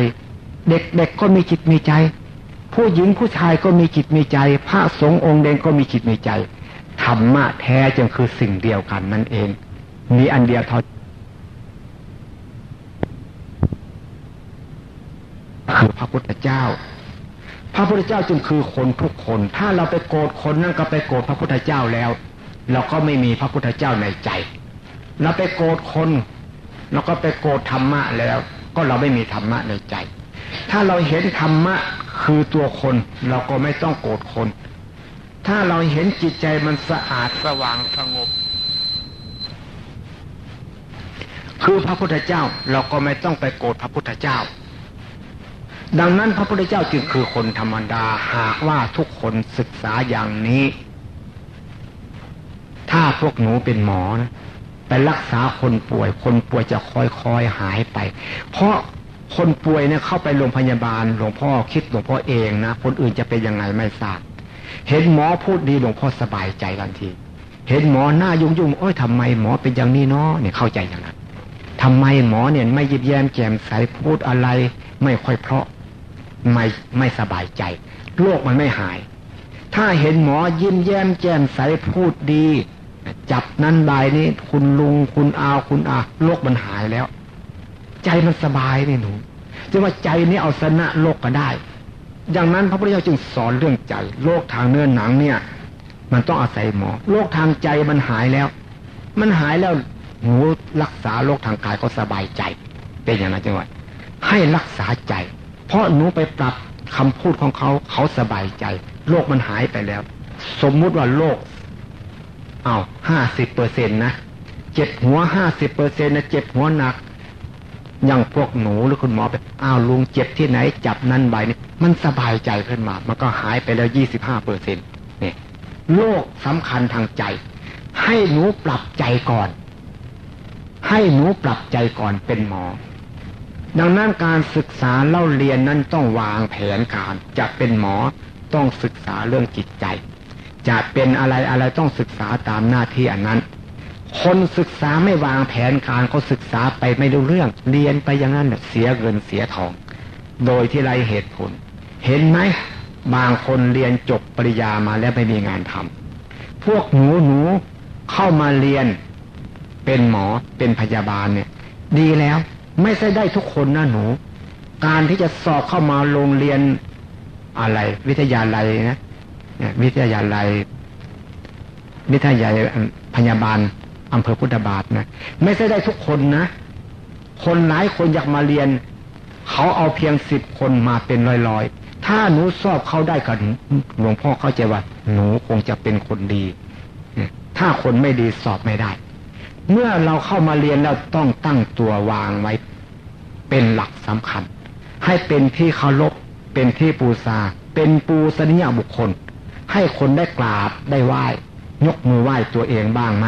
เด็กเด็กก็มีจิตมีใจ ผู้หญิงผู้ชายก็มีจิตมีใจ พระสงฆ์องค์เดงก็มีจิตมีใจธรรมะแท้จึงคือสิ่งเดียวกันนั่นเอง มีอันเดียวเท่าคือพระพุทธเจ้า พระพุทธเจ้าจึงคือคนทุกคน ถ้าเราไปโกรธคนนั่นก็ไปโกรธพระพุทธเจ้าแล้ว เราก็ไม่มีพระพุทธเจ้าในใจ เราไปโกรธคนเราก็ไปโกรธธรรมะแล้ว ก็เราไม่มีธรรมะในใจ ถ้าเราเห็นธรรมะคือตัวคน เราก็ไม่ต้องโกรธคน ถ้าเราเห็นจิตใจมันสะอาดสว่างสงบ คือพระพุทธเจ้าเราก็ไม่ต้องไปโกรธพระพุทธเจ้า ดังนั้นพระพุทธเจ้าจึงคือคนธรรมดาหากว่าทุกคนศึกษาอย่างนี้ ถ้าพวกหนูเป็นหมอนะไปรักษาคนป่วย คนป่วยจะค่อยๆหายไป เพราะ คนป่วยเนี่ยเข้าไปโรงพยาบาล หลวงพ่อคิดหลวงพ่อเองนะคนอื่นจะเป็นยังไงไม่ทราบเห็นหมอพูดดีหลวงพ่อสบายใจทันที เห็นหมอหน้ายุ่งยุ่งโอ้ยทำไมหมอเป็นอย่างนี้เนาะเนี่ยเข้าใจอย่างนั้นทำไมหมอเนี่ยไม่ยิบแย้มแจ่มใสพูดอะไร ไม่ค่อยเพราะไม่ไม่สบายใจโรคมันไม่หาย ถ้าเห็นหมอยิ้มแย้มแจ่มใสพูดดี จับนั้นใบนี้คุณลุงคุณอาคุณอาโลกมันหายแล้ว ใจมันสบายนี่หนูจึงว่าใจนี้เอาชนะโลกก็ได้อย่างนั้นพระพุทธเจ้าจึงสอนเรื่องใจโรคทางเนื้อหนังเนี่ย มันต้องอาศัยหมอโรคทางใจมันหายแล้ว มันหายแล้วหนูรักษาโรคทางกายก็สบายใจ เป็นอย่างนั้นจังหวะให้รักษาใจ เพราะหนูไปปรับคำพูดของเขาเขาสบายใจ โรคมันหายไปแล้ว สมมุติว่าโรคเอาห้าสิบเปอร์เซ็นนะเจ็บหัวห้าสิบเปอร์เซ็นนะเจ็บหัวหนัก อย่างพวกหนูหรือคุณหมอไปอ้าวลุงเจ็บที่ไหนจับนั่นใบนี่มันสบายใจขึ้นมา มันก็หายไปแล้วยี่สิบห้าเปอร์เซ็นต์นี่โรคสำคัญทางใจ ให้หนูปรับใจก่อน ให้หนูปรับใจก่อนเป็นหมอ ดังนั้นการศึกษาเล่าเรียนนั้นต้องวางแผนการจะเป็นหมอต้องศึกษาเรื่องจิตใจ จะเป็นอะไรอะไรต้องศึกษาตามหน้าที่อันนั้น คนศึกษาไม่วางแผนการเขาศึกษาไปไม่รู้เรื่อง เรียนไปอย่างนั้นเสียเงินเสียทอง โดยที่ไรเหตุผล เห็นไหมบางคนเรียนจบปริญญามาแล้วไม่มีงานทำพวกหนูหนูเข้ามาเรียนเป็นหมอเป็นพยาบาลเนี่ย ดีแล้วไม่ใช่ได้ทุกคนนะหนู การที่จะสอบเข้ามาโรงเรียนอะไร วิทยาลัยนะวิทยาลัย วิทยาลัยพยาบาล อำเภอพุทธบาทนะไม่ใช่ได้ทุกคนนะ คนหลายคนอยากมาเรียน เขาเอาเพียงสิบคนมาเป็นลอยๆ ถ้าหนูสอบเข้าได้กันหลวงพ่อเข้าใจว่า หนูคงจะเป็นคนดี ถ้าคนไม่ดีสอบไม่ได้ เมื่อเราเข้ามาเรียนแล้วต้องตั้งตัววางไว้ เป็นหลักสำคัญ ให้เป็นที่เคารพเป็นที่ปูซาเป็นปูสนิยบุคคล ให้คนได้กราบได้ไหว้ยกมือไหว้ตัวเองบ้างไหม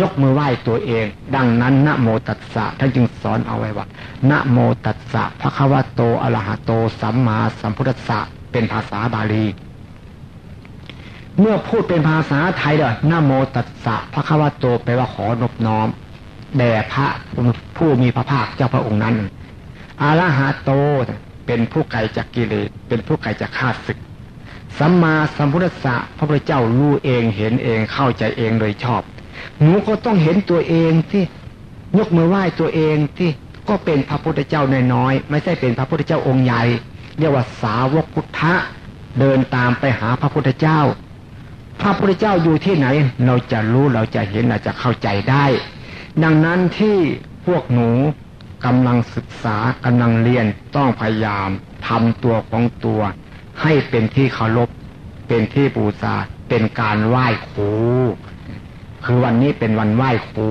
ยกมือไหว้ตัวเอง ดังนั้นนะโมตัสสะท่านจึงสอนเอาไว้ว่านะโมตัสสะพระคัมภโตอรหะโต สัมมาสัมพุทธัสสะเป็นภาษาบาลี เมื่อพูดเป็นภาษาไทยเด้อนะโมตัสสะพระคัมภโตแปลว่าขอนบน้อมแด่พระผู้มีพระภาคเจ้าพระองค์นั้นอารหะโตเป็นผู้ไกลจากกิเลสเป็นผู้ไกลจากข้าศึกสัมมาสัมพุทธะพระพุทธเจ้ารู้เองเห็นเองเข้าใจเองโดยชอบ หนูก็ต้องเห็นตัวเองที่ยกมือไหว้ตัวเองที่ก็เป็นพระพุทธเจ้าน้อยๆไม่ใช่เป็นพระพุทธเจ้าองค์ใหญ่เรียกว่าสาวกพุทธะเดินตามไปหาพระพุทธเจ้า พระพุทธเจ้าอยู่ที่ไหน เราจะรู้เราจะเห็นเราจะเข้าใจได้ ดังนั้นที่พวกหนูกำลังศึกษากำลังเรียนต้องพยายามทำตัวของตัว ให้เป็นที่เคารพเป็นที่บูชาเป็นการไหว้ครู คือวันนี้เป็นวันไหว้ครู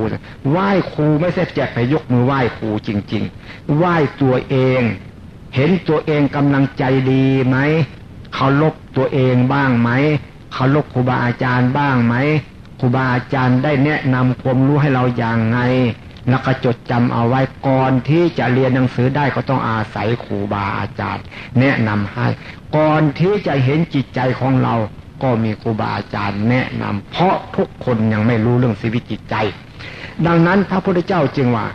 ไหว้ครูไม่ใช่จะไปยกมือไหว้ครูจริง ๆ ไหว้ตัวเอง เห็นตัวเองกำลังใจดีไหมเคารพตัวเองบ้างไหมเคารพครูบาอาจารย์บ้างไหมครูบาอาจารย์ได้แนะนำความรู้ให้เราอย่างไงแล้วก็จดจำเอาไว้ก่อนที่จะเรียนหนังสือได้ก็ต้องอาศัยครูบาอาจารย์ แนะนำให้ ก่อนที่จะเห็นจิตใจของเรา ก็มีครูบาอาจารย์แนะนำเพราะทุกคนยังไม่รู้เรื่องชีวิตจิตใจ ดังนั้นพระพุทธเจ้าจึงว่า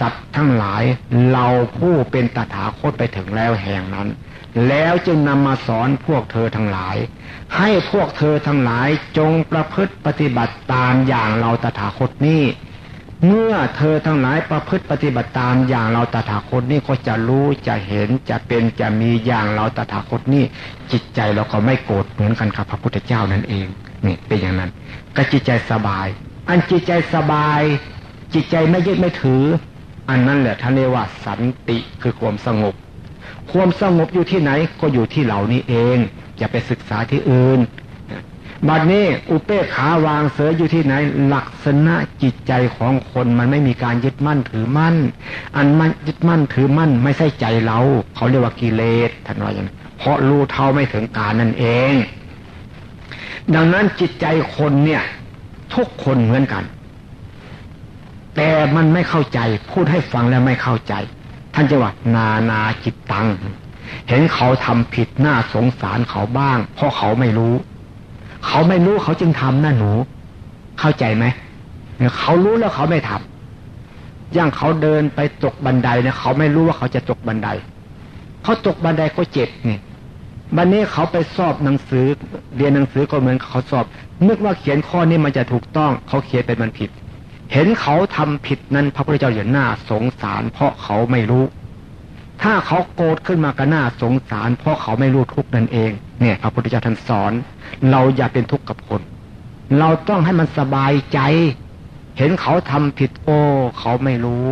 สัตว์ทั้งหลายเราผู้เป็นตถาคตไปถึงแล้วแห่งนั้น แล้วจึงนำมาสอนพวกเธอทั้งหลาย ให้พวกเธอทั้งหลายจงประพฤติปฏิบัติตามอย่างเราตถาคตนี้ เมื่อเธอทั้งหลายประพฤติปฏิบัติตามอย่างเราตถาคตนี่ก็จะรู้จะเห็นจะเป็นจะมีอย่างเราตถาคตนี่จิตใจเราก็ไม่โกรธเหมือนกันครับพระพุทธเจ้านั่นเองนี่เป็นอย่างนั้น ก็จิตใจสบาย อันจิตใจสบาย จิตใจไม่ยึดไม่ถือ อันนั้นแหละท่านเรียกว่าสันติคือความสงบ ความสงบอยู่ที่ไหนก็อยู่ที่เหล่านี้เอง อย่าไปศึกษาที่อื่น บัดนี้อุเปกขาวางเสืออยู่ที่ไหน ลักษณะจิตใจของคนมันไม่มีการยึดมั่นถือมั่น อันมันยึดมั่นถือมั่นไม่ใช่ใจเรา เขาเรียกว่ากิเลสท่านว่าอย่างนี้เพราะรู้เท่าไม่ถึงการนั่นเอง ดังนั้นจิตใจคนเนี่ย ทุกคนเหมือนกัน แต่มันไม่เข้าใจ พูดให้ฟังแล้วไม่เข้าใจ ท่านจะว่านานาจิตตัง เห็นเขาทำผิดหน้าสงสารเขาบ้าง เพราะเขาไม่รู้ เขาไม่รู้เขาจึงทำนะหนู เข้าใจไหมเขารู้แล้วเขาไม่ทำอย่างเขาเดินไปตกบันไดเนี่ยเขาไม่รู้ว่าเขาจะตกบันไดเขาตกบันไดก็เจ็บนี่บันนี้เขาไปสอบหนังสือ เรียนหนังสือก็เหมือนเขาสอบ นึกว่าเขียนข้อนี้มันจะถูกต้อง เขาเขียนเป็นมันผิด เห็นเขาทำผิดนั้นพระพุทธเจ้าอย่างน่าสงสาร เพราะเขาไม่รู้ ถ้าเขาโกรธขึ้นมาก็น่าสงสาร เพราะเขาไม่รู้ทุกนั่นเอง เนี่ยพระพุทธเจ้าท่านสอน เราอย่าเป็นทุกข์กับคน เราต้องให้มันสบายใจ เห็นเขาทำผิดโอ้เขาไม่รู้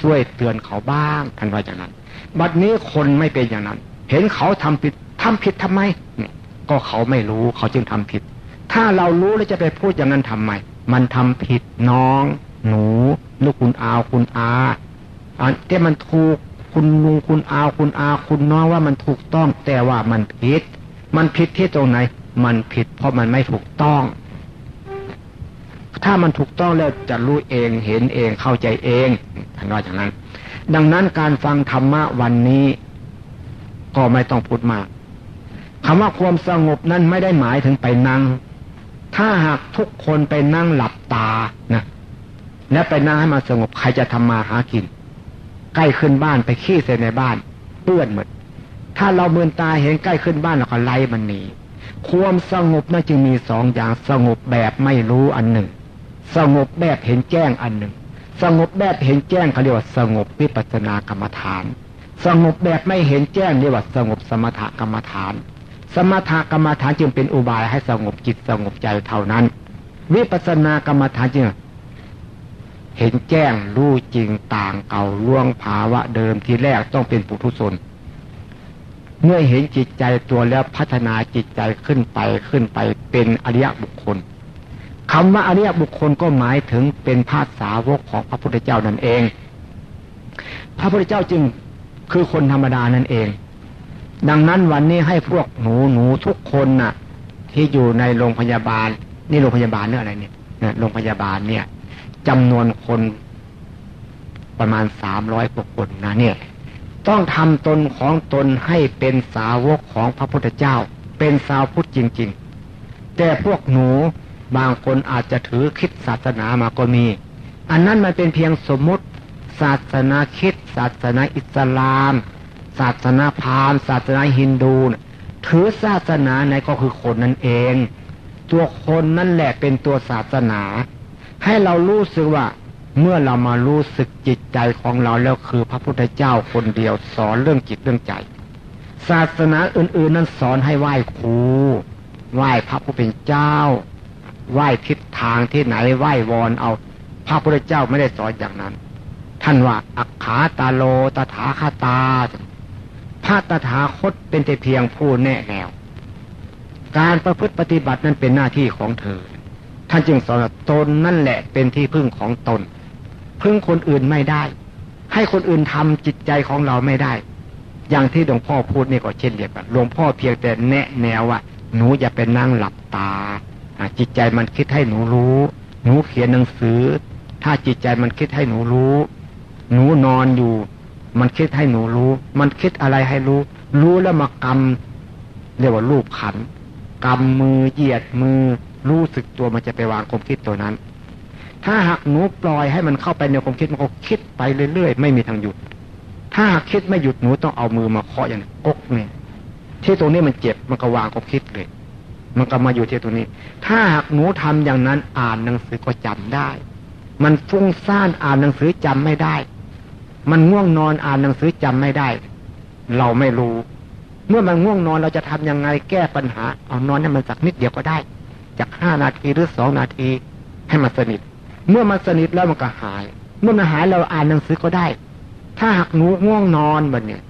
ช่วยเตือนเขาบ้างท่านว่าอย่างนั้น บัดนี้คนไม่เป็นอย่างนั้น เห็นเขาทำผิดทำผิดทำไมเนี่ยก็เขาไม่รู้เขาจึงทำผิด ถ้าเรารู้แล้วจะไปพูดอย่างนั้นทำไม มันทำผิดน้อง หนู ลูกคุณอาคุณอาอันที่มันถูกคุณลุงคุณอาคุณอาคุณน้องว่ามันถูกต้องแต่ว่ามันผิด มันผิดที่ตรงไหน มันผิดเพราะมันไม่ถูกต้อง ถ้ามันถูกต้องแล้วจะรู้เองเห็นเองเข้าใจเองท่านว่าอย่างนั้น ดังนั้นการฟังธรรมะวันนี้ ก็ไม่ต้องพูดมากคำว่าความสงบนั้นไม่ได้หมายถึงไปนั่ง ถ้าหากทุกคนไปนั่งหลับตานะและไปนั่งให้มันสงบใครจะทำมาหากิน ใกล้ขึ้นบ้านไปขี้เสในบ้านเปื้อนหมด ถ้าเราเมือนตาเห็นใกล้ขึ้นบ้านเราก็ไล่มันหนีความสงบนั้นจึงมีสองอย่างสงบแบบไม่รู้อันหนึ่ง สงบแบบเห็นแจ้งอันหนึ่ง สงบแบบเห็นแจ้งเขาเรียกว่าสงบวิปัสสนากรรมฐาน สงบแบบไม่เห็นแจ้งเรียกว่าสงบสมถกรรมฐาน สมถกรรมฐานจึงเป็นอุบายให้สงบจิตสงบใจเท่านั้น วิปัสสนากรรมฐานจึงเห็นแจ้งรู้จริงต่างเก่าล่วงภาวะเดิมที่แรกต้องเป็นปุถุชน เมื่อเห็นจิตใจตัวแล้วพัฒนาจิตใจขึ้นไปขึ้นไปเป็นอริยบุคคลคำว่าอริยบุคคลก็หมายถึงเป็นภาษาวกของพระพุทธเจ้านั่นเอง พระพุทธเจ้าจึงคือคนธรรมดานั่นเอง ดังนั้นวันนี้ให้พวกหนูหนูทุกคนน่ะ ที่อยู่ในโรงพยาบาล นี่โรงพยาบาลเนื้ออะไรเนี่ยโรงพยาบาลเนี่ยจำนวนคนประมาณสามร้อยกว่าคนนะเนี่ย ต้องทำตนของตนให้เป็นสาวกของพระพุทธเจ้า เป็นสาวพุทธจริง ๆ แต่พวกหนูบางคนอาจจะถือคิดศาสนามาก็มี อันนั้นมันเป็นเพียงสมมติ ศาสนาคิด ศาสนาอิสลาม ศาสนาพราหมณ์ศาสนาฮินดูถือศาสนาไหนก็คือคนนั่นเอง ตัวคนนั่นแหละเป็นตัวศาสนา ให้เรารู้สึกว่า เมื่อเรามารู้สึกจิตใจของเราแล้วคือพระพุทธเจ้าคนเดียวสอนเรื่องจิตเรื่องใจ ศาสนาอื่น ๆ นั้นสอนให้ไหว้ครูไหว้พระผู้เป็นเจ้า ไหว้ทิศทางที่ไหนไหว้วอนเอาพระพุทธเจ้าไม่ได้สอนอย่างนั้น ท่านว่าอักขาตาโลตถาคาตา พระตถาคตเป็นแต่เพียงผู้แนะแนว การประพฤติปฏิบัตินั้นเป็นหน้าที่ของเธอถ้าานจึงสอนตนนั่นแหละเป็นที่พึ่งของตน พึ่งคนอื่นไม่ได้ ให้คนอื่นทำจิตใจของเราไม่ได้ อย่างที่หลวงพ่อพูดนี่ก็เช่นเดียวกันหลวงพ่อเพียงแต่แนะแนวว่า หนูอย่าไปนั่งหลับตาจิตใจมันคิดให้หนูรู้ หนูเขียนหนังสือ ถ้าจิตใจมันคิดให้หนูรู้ หนูนอนอยู่ มันคิดให้หนูรู้ มันคิดอะไรให้รู้ รู้แล้วมากำเรียกว่ารูปขันกำมือเหยียดมือรู้สึกตัวมันจะไปวางความคิดตัวนั้น ถ้าหากหนูปล่อยให้มันเข้าไปในความคิดมันก็คิดไปเรื่อยๆไม่มีทางหยุด ถ้าหากคิดไม่หยุดหนูต้องเอามือมาเคาะอย่างกกเนี่ย ที่ตรงนี้มันเจ็บมันก็วางความคิดเลย มันก็มาอยู่ที่ตรงนี้ ถ้าหากหนูทำอย่างนั้นอ่านหนังสือก็จำได้ มันฟุ้งซ่านอ่านหนังสือจำไม่ได้ มันง่วงนอนอ่านหนังสือจำไม่ได้ เราไม่รู้ เมื่อมันง่วงนอนเราจะทํำยังไงแก้ปัญหา เอานอนให้มันสักนิดเดียวก็ได้ จากห้านาทีหรือสองนาทีให้มันสนิท เมื่อมันสนิทแล้วมันก็หาย เมื่อมันหายเราอ่านหนังสือก็ได้ ถ้าหากหนูง่วงนอนแบบเนี้ย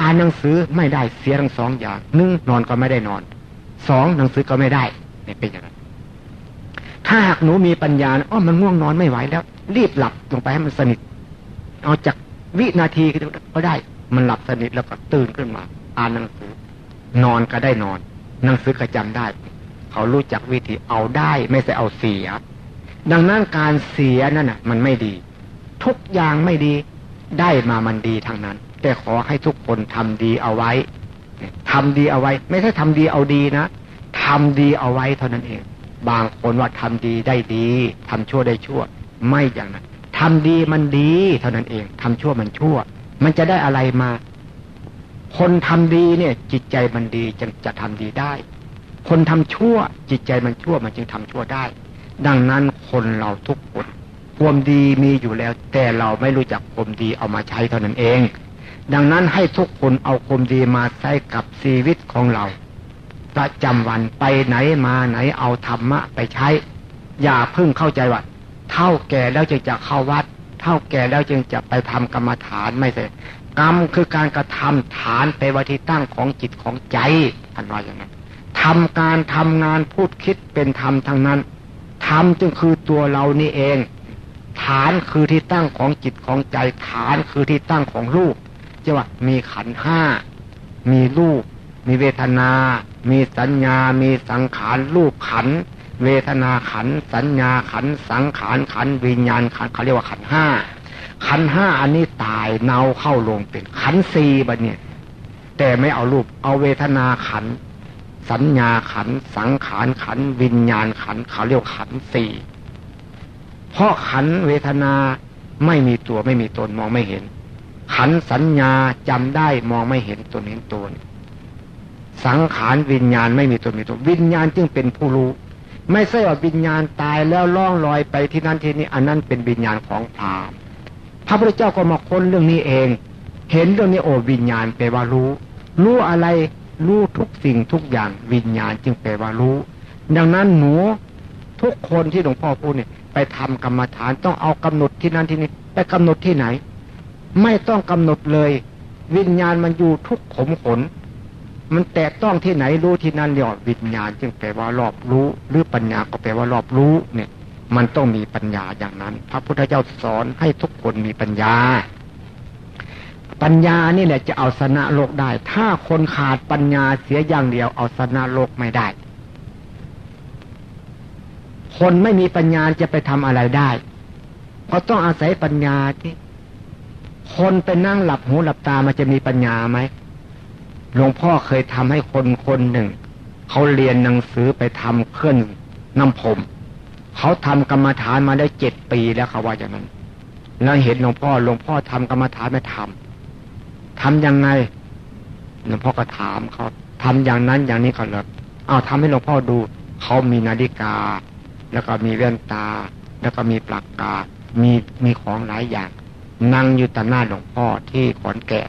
อ่านหนังสือไม่ได้เสียทั้งสองอย่างหนึ่งนอนก็ไม่ได้นอนสองหนังสือก็ไม่ได้เนี่ยเป็นอย่างนั้นถ้าหากหนูมีปัญญาอ๋อมันง่วงนอนไม่ไหวแล้ว รีบหลับลงไปให้มันสนิท เอาจากวินาทีก็ได้ มันหลับสนิทแล้วก็ตื่นขึ้นมา อ่านหนังสือ นอนก็ได้นอน หนังสือก็จำได้ เขารู้จักวิธีเอาได้ไม่ใช่เอาเสีย ดังนั้นการเสียนั่นน่ะ มันไม่ดี ทุกอย่างไม่ดีได้มามันดีทางนั้น แต่ขอให้ทุกคนทำดีเอาไว้ทำดีเอาไว้ ไม่ใช่ทำดีเอาดีนะทำดีเอาไว้เท่านั้นเอง บางคนว่าทำดีได้ดีทำชั่วได้ชั่ว ไม่อย่างนั้นทำดีมันดีเท่านั้นเองทำชั่วมันชั่ว มันจะได้อะไรมา คนทำดีเนี่ย จิตใจมันดีจึงจะทำดีได้ คนทำชั่วจิตใจมันชั่วมันจึงทำชั่วได้ ดังนั้นคนเราทุกคนความดีมีอยู่แล้ว แต่เราไม่รู้จักความดีเอามาใช้เท่านั้นเอง ดังนั้นให้ทุกคนเอาความดีมาใช้กับชีวิตของเรา ประจำวันไปไหนมาไหนเอาธรรมะไปใช้ อย่าเพิ่งเข้าใจว่าเท่าแก่แล้วจึงจะเข้าวัด เท่าแก่แล้วจึงจะไปทำกรรมฐานไม่ใช่กรรมคือการกระทำฐานไปวัที่ตั้งของจิตของใจท่านว่าอย่างนั้นทำการทำงานพูดคิดเป็นธรรมทั้งนั้น ธรรมจึงคือตัวเรานี่เอง ฐานคือที่ตั้งของจิตของใจ ฐานคือที่ตั้งของรูปจะว่ามีขันห้า มีรูป มีเวทนา มีสัญญา มีสังขารรูปขัน เวทนาขัน สัญญาขัน สังขารขัน วิญญาณขันเขาเรียกว่าขันห้า ขันห้าอันนี้ตายเนาเข้าลงเป็นขันสี่บัดเนี่ย แต่ไม่เอารูป เอาเวทนาขัน สัญญาขัน สังขารขัน วิญญาณขันเขาเรียกขันสี่เพราะขันเวทนาไม่มีตัวไม่มีตนมองไม่เห็น ขันสัญญาจำได้มองไม่เห็นตนเห็นตนสังขารวิญญาณไม่มีตัวมีตัววิญญาณจึงเป็นผู้รู้ ไม่ใช่ว่าวิญญาณตายแล้วล่องลอยไปที่นั่นที่นี้อันนั้นเป็นวิญญาณของพรามพระพุทธเจ้าก็มาค้นเรื่องนี้เอง เห็นเรื่องนี้โอ้วิญญาณแปลว่ารู้ รู้อะไร รู้ทุกสิ่งทุกอย่างวิญญาณจึงแปลว่ารู้ ดังนั้นหนูทุกคนที่หลวงพ่อพูดเนี่ยไปทำกรรมฐานต้องเอากำหนดที่นั่นที่นี่ไปกำหนดที่ไหน ไม่ต้องกำหนดเลย วิญญาณมันอยู่ทุกขมขน มันแตะต้องที่ไหนรู้ที่นั่นเรียกวิญญาณ จึงแปลว่ารอบรู้ หรือปัญญาก็แปลว่ารอบรู้เนี่ย มันต้องมีปัญญาอย่างนั้น พระพุทธเจ้าสอนให้ทุกคนมีปัญญา ปัญญานี่แหละจะเอาชนะโลกได้ ถ้าคนขาดปัญญาเสียอย่างเดียวเอาชนะโลกไม่ได้ คนไม่มีปัญญาจะไปทำอะไรได้ ก็ต้องอาศัยปัญญาที่คนไปนั่งหลับหูหลับตามันจะมีปัญญาไหมหลวงพ่อเคยทำให้คนคนหนึ่ง เขาเรียนหนังสือไปทำเคลื่อนน้ำผม เขาทำกรรมฐานมาได้เจ็ดปีแล้วเขาว่าอย่างนั้น แล้วเห็นหลวงพ่อหลวงพ่อทำกรรมฐานไม่ทำ ทำยังไงหลวงพ่อก็ถามเขาทำอย่างนั้นอย่างนี้เขาเลยเอาทำให้หลวงพ่อดู เขามีนาฬิกา แล้วก็มีแว่นตา แล้วก็มีปากกา มีมีของหลายอย่าง นั่งอยู่ต่อหน้าหลวงพ่อที่ขอนแก่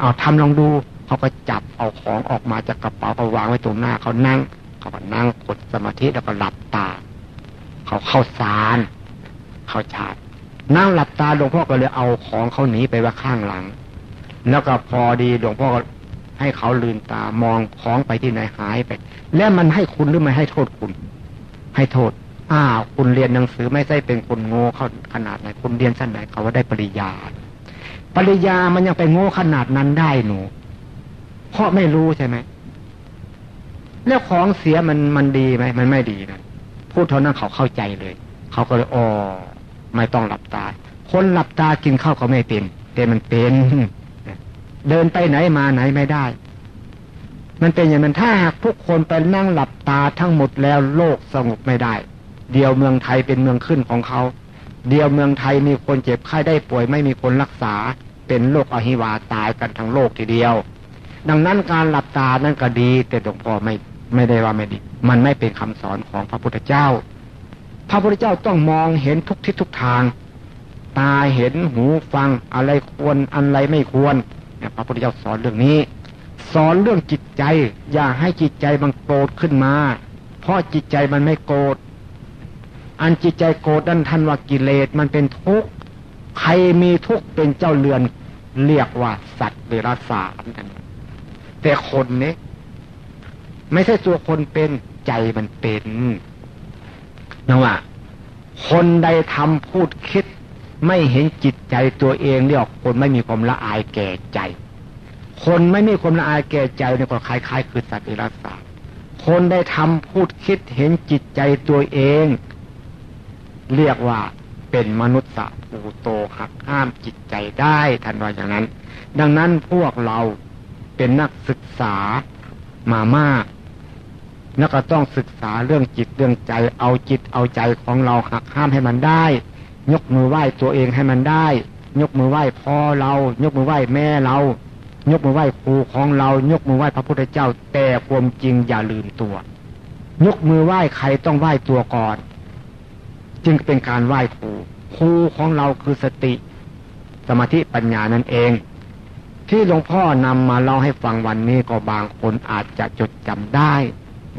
เอาทำลองดูเขาก็จับเอาของออกมาจากกระเป๋าก็วางไว้ตรงหน้าเขานั่งเขาก็นั่งกดสมาธิแล้วก็หลับตา เขาเข้าสารเข้าชาตินั่งหลับตาหลวงพ่อก็เลยเอาของเขาหนีไปไว้ข้างหลัง แล้วก็พอดีหลวงพ่อให้เขาลืนตามองของไปที่ไหนหายไป แล้วมันให้คุณหรือไม่ให้โทษคุณ ให้โทษ อ้าวคุณเรียนหนังสือไม่ใช่เป็นคนโง่เขาขนาดไหนคุณเรียนชั้นไหนเขาว่าได้ปริญญาปริญญามันยังไปโง่ขนาดนั้นได้หนู เพราะไม่รู้ใช่ไหมแล้วของเสียมันมันดีไหมมันไม่ดีนะพูดเท่านั้นเขาเข้าใจเลย เขาก็เลยอ๋อไม่ต้องหลับตา คนหลับตากินข้าวเขาไม่เป็นแต่มันเป็น เดินไปไหนมาไหนไม่ได้ มันเป็นอย่างนั้นถ้าหากทุกคนไปนั่งหลับตาทั้งหมดแล้วโลกสงบไม่ได้ เดียวเมืองไทยเป็นเมืองขึ้นของเขา เดียวเมืองไทยมีคนเจ็บไข้ได้ป่วยไม่มีคนรักษา เป็นโรคอหิวาตายกันทั้งโลกทีเดียว ดังนั้นการหลับตานั้นก็ดี แต่หลวงพ่อไม่ไม่ได้ว่าไม่ดี มันไม่เป็นคำสอนของพระพุทธเจ้า พระพุทธเจ้าต้องมองเห็นทุกทิศทุกทาง ตาเห็นหูฟังอะไรควรอะไรไม่ควร พระพุทธเจ้าสอนเรื่องนี้ สอนเรื่องจิตใจ อย่าให้จิตใจมันโกรธขึ้นมา เพราะจิตใจมันไม่โกรธอันจิตใจโกรธนั่นท่านว่ากิเลสมันเป็นทุกข์ใครมีทุกข์เป็นเจ้าเรือน เรียกว่าสัตว์เดรัจฉานแต่คนนี้ไม่ใช่ตัวคนเป็นใจมันเป็นนะว่าคนใดทำพูดคิด ไม่เห็นจิตใจตัวเองเรียกคนไม่มีความละอายแก่ใจ คนไม่มีความละอายแก่ใจเนี่ยก็คล้ายๆ คือสัตว์อิรัสาคนได้ทำพูดคิดเห็นจิตใจตัวเอง เรียกว่าเป็นมนุษย์สปูโตหักห้ามจิตใจได้ทันว่าอย่างนั้น ดังนั้นพวกเราเป็นนักศึกษามามากแล้วก็ต้องศึกษาเรื่องจิตเรื่องใจ เอาจิตเอาใจของเราหักห้ามให้มันได้ ยกมือไหว้ตัวเองให้มันได้ ยกมือไหว้พ่อเรา ยกมือไหว้แม่เรา ยกมือไหว้ครูของเรา ยกมือไหว้พระพุทธเจ้า แต่ความจริงอย่าลืมตัว ยกมือไหว้ใครต้องไหว้ตัวก่อน จึงเป็นการไหว้ครูครูของเราคือสติ สมาธิปัญญานั่นเอง ที่หลวงพ่อนำมาเล่าให้ฟังวันนี้ก็บางคนอาจจะจดจำได้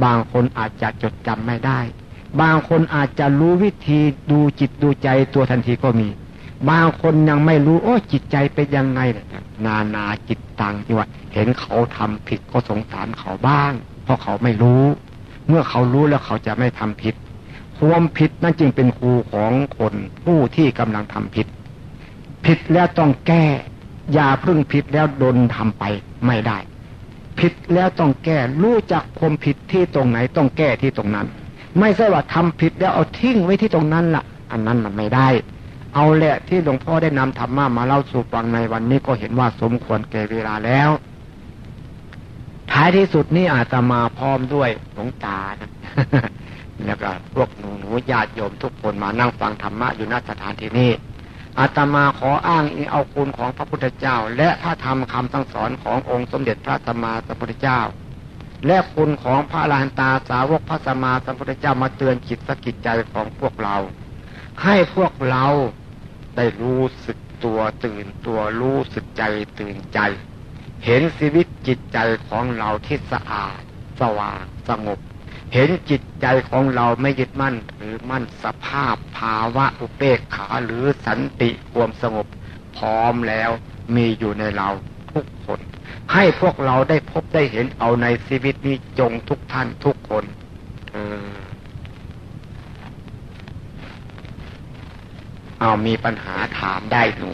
บางคนอาจจะจดจำไม่ได้ บางคนอาจจะรู้วิธีดูจิตดูใจตัวทันทีก็มี บางคนยังไม่รู้ โอ้จิตใจเป็นยังไงนานาจิตตังที่ว่า เห็นเขาทำผิดก็สงสารเขาบ้าง เพราะเขาไม่รู้ เมื่อเขารู้แล้วเขาจะไม่ทำผิดความผิดนั่นจึงเป็นครูของคนผู้ที่กำลังทำผิด ผิดแล้วต้องแก้ อย่าพึ่งผิดแล้วโดนทำไปไม่ได้ ผิดแล้วต้องแก้ รู้จักความผิดที่ตรงไหนต้องแก้ที่ตรงนั้น ไม่ใช่ว่าทำผิดแล้วเอาทิ้งไว้ที่ตรงนั้นละ่ะ อันนั้นมันไม่ได้ เอาแหละที่หลวงพ่อได้นำธรรมะมาเล่าสู่ฟังในวันนี้ก็เห็นว่าสมควรแก่เวลาแล้ว ท้ายที่สุดนี่อาจจะมาพร้อมด้วยหลวงตานะแล้วก็พวกหนูหนูญาติโยมทุกคนมานั่งฟังธรรมะอยู่ณสถานที่นี้อาตมาขออ้างอิงเอาคุณของพระพุทธเจ้า และพระธรรมคำสั่งสอนขององค์สมเด็จพระสัมมาสัมพุทธเจ้า และคุณของพระอรหันตาสาวกพระสมมาสัมพุทธเจ้ามาเตือนจิตสกิจใจของพวกเรา ให้พวกเราได้รู้สึกตัวตื่นตัวรู้สึกใจตื่นใจ เห็นชีวิตจิตใจของเราที่สะอาด สว่างสงบ เห็นจิตใจของเราไม่ยึดมั่นหรือมั่นสภาพภาวะอุเบกขาหรือสันติความสงบ พร้อมแล้วมีอยู่ในเราทุกคน ให้พวกเราได้พบได้เห็นเอาในชีวิตนี้จงทุกท่านทุกคนเอามีปัญหาถามได้หนู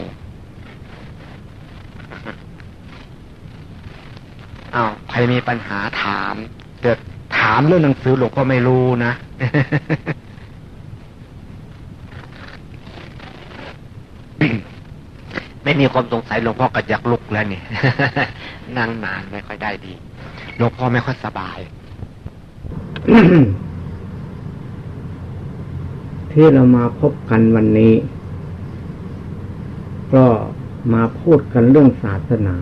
เอาใครมีปัญหาถามเกิดถามเรื่องหนังสือหลวงพ่อไม่รู้นะ ไม่มีความสงสัยหลวงพ่อก็อยากลุกแล้วนี่นั่งนานไม่ค่อยได้ดีหลวงพ่อไม่ค่อยสบาย ที่เรามาพบกันวันนี้ ก็มาพูดกันเรื่องศาสนา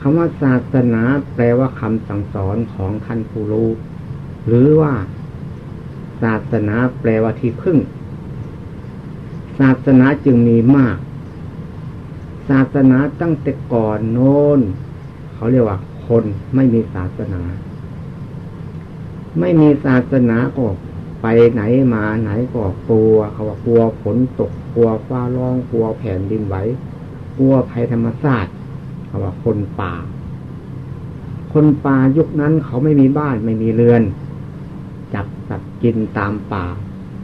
คำว่าศาสนาแปลว่าคำสั่งสอนของท่านผู้รู้ หรือว่า ศาสนาแปลว่าที่พึ่ง ศาสนาจึงมีมาก ศาสนาตั้งแต่ก่อนโน้น เขาเรียกว่า คนไม่มีศาสนา ไม่มีศาสนาก็ไปไหนมาไหนก็กลัวเขาว่ากลัวฝนตกกลัวฟ้าร้องกลัวแผ่นดินไหวกลัวภัยธรรมชาติเขาว่าคนป่า คนป่ายุคนั้นเขาไม่มีบ้านไม่มีเรือน จับสัตว์กินตามป่า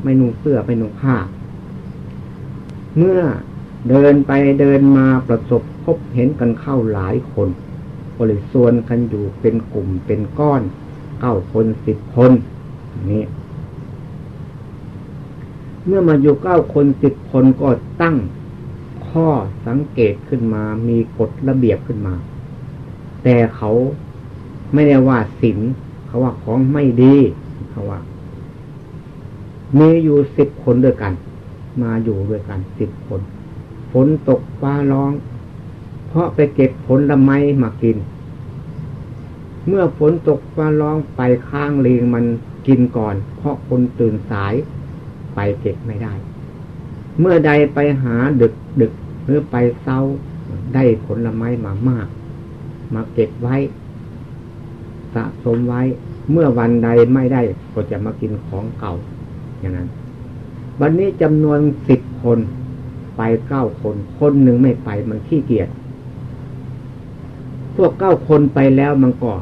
ไม่นุ่งเสื้อไม่นุ่งผ้า เมื่อเดินไปเดินมาประสบพบเห็นกันเข้าหลายคนก็เลยส่วนกันอยู่เป็นกลุ่มเป็นก้อนเก้าคนสิบคนนี่เมื่อมาอยู่เก้าคนสิบคนก็ตั้งข้อสังเกตขึ้นมา มีกฎระเบียบขึ้นมา แต่เขาไม่ได้ว่าสินเขาว่าของไม่ดีเขาว่า มีอยู่สิบคนด้วยกัน มาอยู่ด้วยกันสิบคน ฝนตกฟ้าร้อง เพราะไปเก็บผลละไม้มากิน เมื่อฝนตกฟ้าร้องไปข้างเลงมันกินก่อน เพราะคนตื่นสายไปเก็บไม่ได้ เมื่อใดไปหาดึกดึกหรือไปเศร้าได้ผลไม้มามาก มาเก็บไว้ สะสมไว้ เมื่อวันใดไม่ได้ก็จะมากินของเก่าอย่างนั้น วันนี้จำนวนสิบคนไปเก้าคน คนหนึ่งไม่ไปมันขี้เกียจพวกเก้าคนไปแล้วมันก็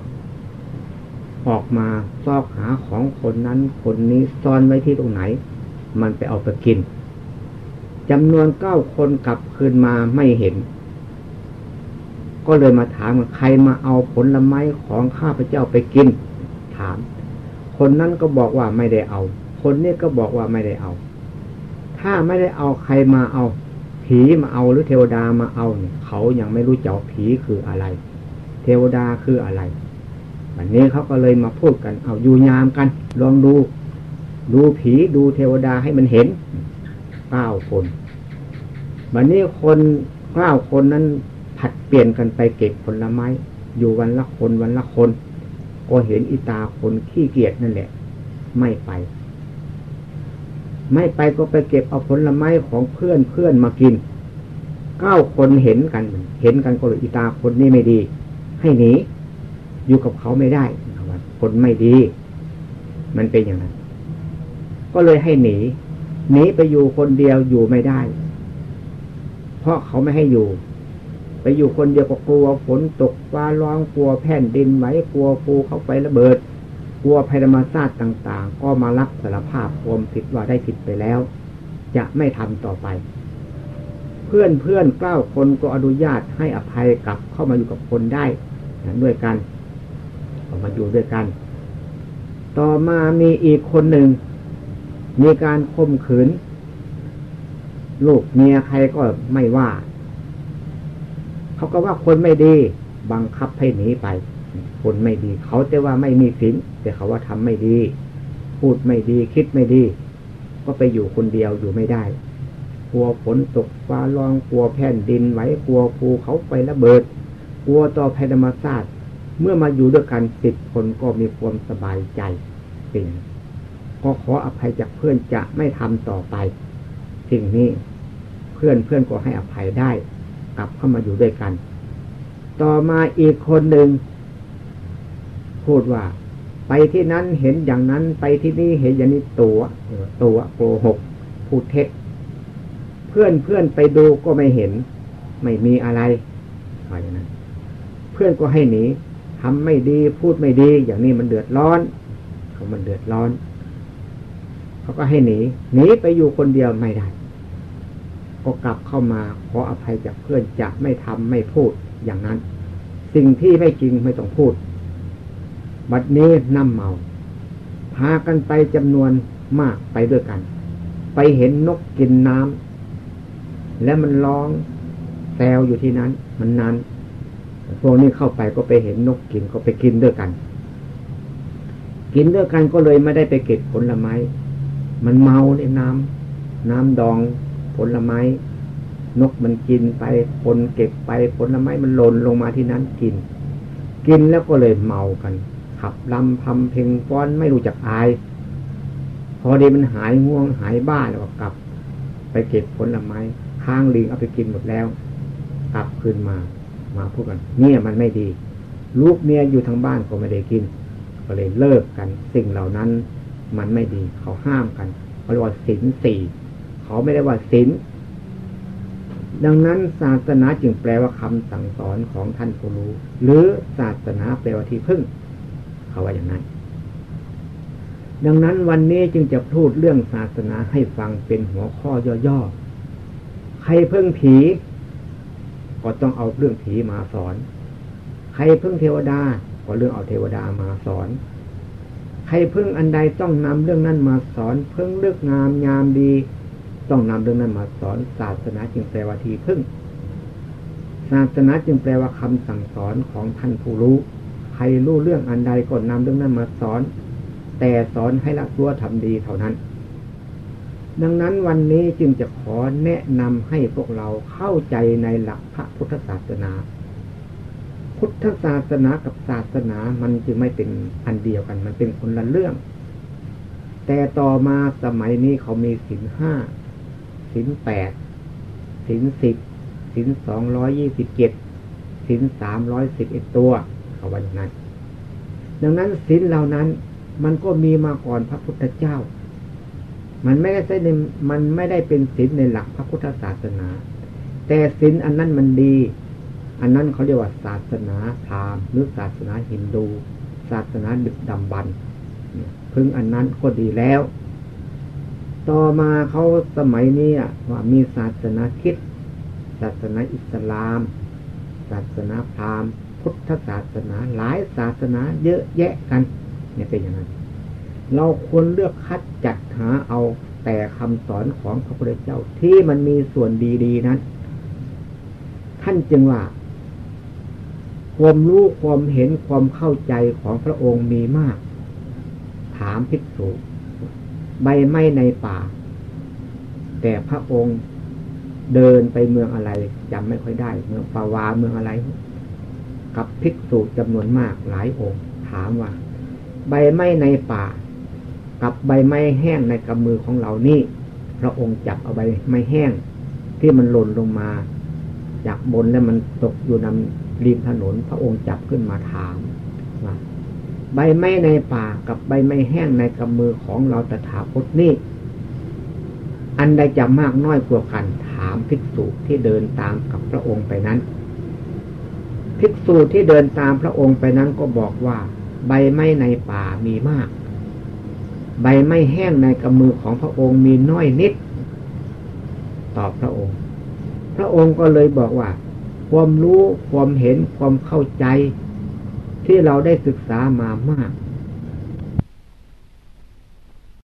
ออกมาซอกหาของคนนั้นคนนี้ซ่อนไว้ที่ตรงไหน มันไปเอาไปกินจำนวนเก้าคนกลับคืนมาไม่เห็น ก็เลยมาถามว่าใครมาเอาผลไม้ของข้าพเจ้าไปกิน ถาม คนนั้นก็บอกว่าไม่ได้เอา คนนี้ก็บอกว่าไม่ได้เอา ถ้าไม่ได้เอาใครมาเอา ผีมาเอาหรือเทวดามาเอาเนี่ยเขายังไม่รู้จักผีคืออะไร เทวดาคืออะไรวันนี้เขาก็เลยมาพูดกัน เอาอยู่ยามกัน ลองดู ดูผีดูเทวดาให้มันเห็นเก้าคนวันนี้คนเก้าคนนั้นผัดเปลี่ยนกันไปเก็บผลไม้ อยู่วันละคนวันละคน ก็เห็นอิตาคนขี้เกียจนั่นแหละ ไม่ไป ไม่ไปก็ไปเก็บเอาผลไม้ของเพื่อนเพื่อนมากินเก้าคนเห็นกัน เห็นกันก็เลยอิตาคนนี้ไม่ดี ให้หนีอยู่กับเขาไม่ได้คนไม่ดี มันเป็นอย่างนั้น ก็เลยให้หนีหนีไปอยู่คนเดียวอยู่ไม่ได้ เพราะเขาไม่ให้อยู่ ไปอยู่คนเดียวก็กลัวฝนตกฟ้าร้องกลัวแผ่นดินไหวกลัวภูเขาไประเบิด กลัวภัยธรรมชาติต่าง ๆ ก็มารับสารภาพความผิดว่าได้ผิดไปแล้ว จะไม่ทำต่อไป เพื่อนเพื่อนเก้าคนก็อนุญาตให้อภัยกลับเข้ามาอยู่กับคนได้ด้วยกันออกมาอยู่ด้วยกัน ต่อมามีอีกคนหนึ่ง มีการข่มขืน ลูกเมียใครก็ไม่ว่า เขาก็ว่าคนไม่ดี บังคับให้หนีไป คนไม่ดี เขาแต่ว่าไม่มีศีลแต่เขาว่าทำไม่ดี พูดไม่ดีคิดไม่ดี ก็ไปอยู่คนเดียวอยู่ไม่ได้ กลัวฝนตกฟ้าร้องกลัวแผ่นดินไหวกลัวภูเขาไประเบิด กลัวต่อภัยธรรมชาติเมื่อมาอยู่ด้วยกันสิบคนก็มีความสบายใจเป็นก็ขออภัยจากเพื่อนจะไม่ทำต่อไป สิ่งนี้เพื่อนเพื่อนก็ให้อภัยได้ กลับเข้ามาอยู่ด้วยกัน ต่อมาอีกคนหนึ่ง พูดว่า ไปที่นั้นเห็นอย่างนั้น ไปที่นี่เห็นอย่างนี้ตัวตัวโกหกพูดเท็จเพื่อนเพื่อนไปดูก็ไม่เห็น ไม่มีอะไรอะไรนั้นเพื่อนก็ให้หนีทำไม่ดีพูดไม่ดี อย่างนี้มันเดือดร้อนเขามันเดือดร้อน เขาก็ให้หนีหนีไปอยู่คนเดียวไม่ได้ก็กลับเข้ามาขออภัยจากเพื่อนจะไม่ทำไม่พูดอย่างนั้น สิ่งที่ไม่จริงไม่ต้องพูด บัดนี้น้ำเมาพากันไปจำนวนมากไปด้วยกัน ไปเห็นนกกินน้ำและมันร้องแซวอยู่ที่นั้น มันนั้นพวกนี้เข้าไปก็ไปเห็นนกกินก็ไปกินด้วยกัน กินด้วยกันก็เลยไม่ได้ไปเก็บผลไม้ มันเมาเนี่ยน้ำน้ำดองผลไม้ นกมันกินไปคนเก็บไปผลไม้มันหล่นลงมาที่นั้นกิน กินแล้วก็เลยเมากัน ขับลำพำเพลงฟ้อนไม่รู้จักอาย พอดีมันหายง่วงหายบ้าแล้วก็กลับ ไปเก็บผลไม้ข้างลิงเอาไปกินหมดแล้ว กลับคืนมามาพูดกันเนี่ยมันไม่ดี ลูกเมียอยู่ทางบ้านก็ไม่ได้กิน ก็เลยเลิกกัน สิ่งเหล่านั้น มันไม่ดีเขาห้ามกันเขาเรียกว่าศีลสี่เขาไม่ได้ว่าศีลดังนั้นศาสนาจึงแปลว่าคำสั่งสอนของท่านผู้รู้ หรือศาสนาแปลว่าที่พึ่ง เขาว่าอย่างนั้น ดังนั้นวันนี้จึงจะพูดเรื่องศาสนาให้ฟังเป็นหัวข้อย่อๆ ใครเพิ่งผี ก็ต้องเอาเรื่องผีมาสอน ใครเพิ่งเทวดา ก็เรื่องเอาเทวดามาสอน ใครเพิ่งอันใดต้องนำเรื่องนั้นมาสอน เพิ่งเลือกงามยามดี ต้องนำเรื่องนั้นมาสอน ศาสนาจึงแปลว่าทีพึ่งศาสนาจึงแปลว่าคำสั่งสอนของท่านผู้รู้ ใครรู้เรื่องอันใดก็นำเรื่องนั้นมาสอน แต่สอนให้ละตัวทำดีเท่านั้น ดังนั้นวันนี้จึงจะขอแนะนำให้พวกเราเข้าใจในหลักพระพุทธศาสนา พุทธศาสนากับศาสนามันจึงไม่เป็นอันเดียวกัน มันเป็นคนละเรื่อง แต่ต่อมาสมัยนี้เขามีสินห้าสินแปดสินสิบสินสองร้อยยี่สิบเจ็ดสินสามร้อยสิบเอ็ดตัว เขาวันนั้น ดังนั้นสินเหล่านั้นมันก็มีมาก่อนพระพุทธเจ้า มันไม่ได้ใช่ในมันไม่ได้เป็นศีลในหลักพระพุทธศาสนา แต่ศีลอันนั้นมันดี อันนั้นเขาเรียกว่าศาสนาพราหมณ์หรือศาสนาฮินดู ศาสนาดึกดำบรรพึงอันนั้นก็ดีแล้ว ต่อมาเขาสมัยนี้ว่ามีศาสนาคิดศาสนาอิสลาม ศาสนาพราหมณ์ พุทธศาสนาหลายศาสนาเยอะแยะกัน เนี่ยเป็นอย่างนั้น เราควรเลือกคัดจัดหาเอาแต่คำสอนของพระพุทธเจ้าที่มันมีส่วนดีๆนั้น ท่านจึงว่า ความรู้ความเห็นความเข้าใจของพระองค์มีมาก ถามภิกษุใบไม้ในป่า แต่พระองค์เดินไปเมืองอะไรจำไม่ค่อยได้ เมืองปาวาเมืองอะไร กับภิกษุจำนวนมากหลายองค์ ถามว่า ใบไม้ในป่า กับใบไม้แห้งในกำมือของเรานี่พระองค์จับเอาใบไม้แห้ง ที่มันหล่นลงมา จากบนแล้วมันตกอยู่นำริมถนน พระองค์จับขึ้นมาถามว่าใบไม้ในป่ากับใบไม้แห้งในกำมือของเราตถาคตนี่อันใดจะมากน้อยกว่ากันถามภิกษุที่เดินตามกับพระองค์ไปนั้น ภิกษุที่เดินตามพระองค์ไปนั้นก็บอกว่า ใบไม้ในป่ามีมาก ใบไม้แห้งในกำมือของพระองค์มีน้อยนิด ตอบพระองค์ พระองค์ก็เลยบอกว่า ความรู้ความเห็นความเข้าใจ ที่เราได้ศึกษามามาก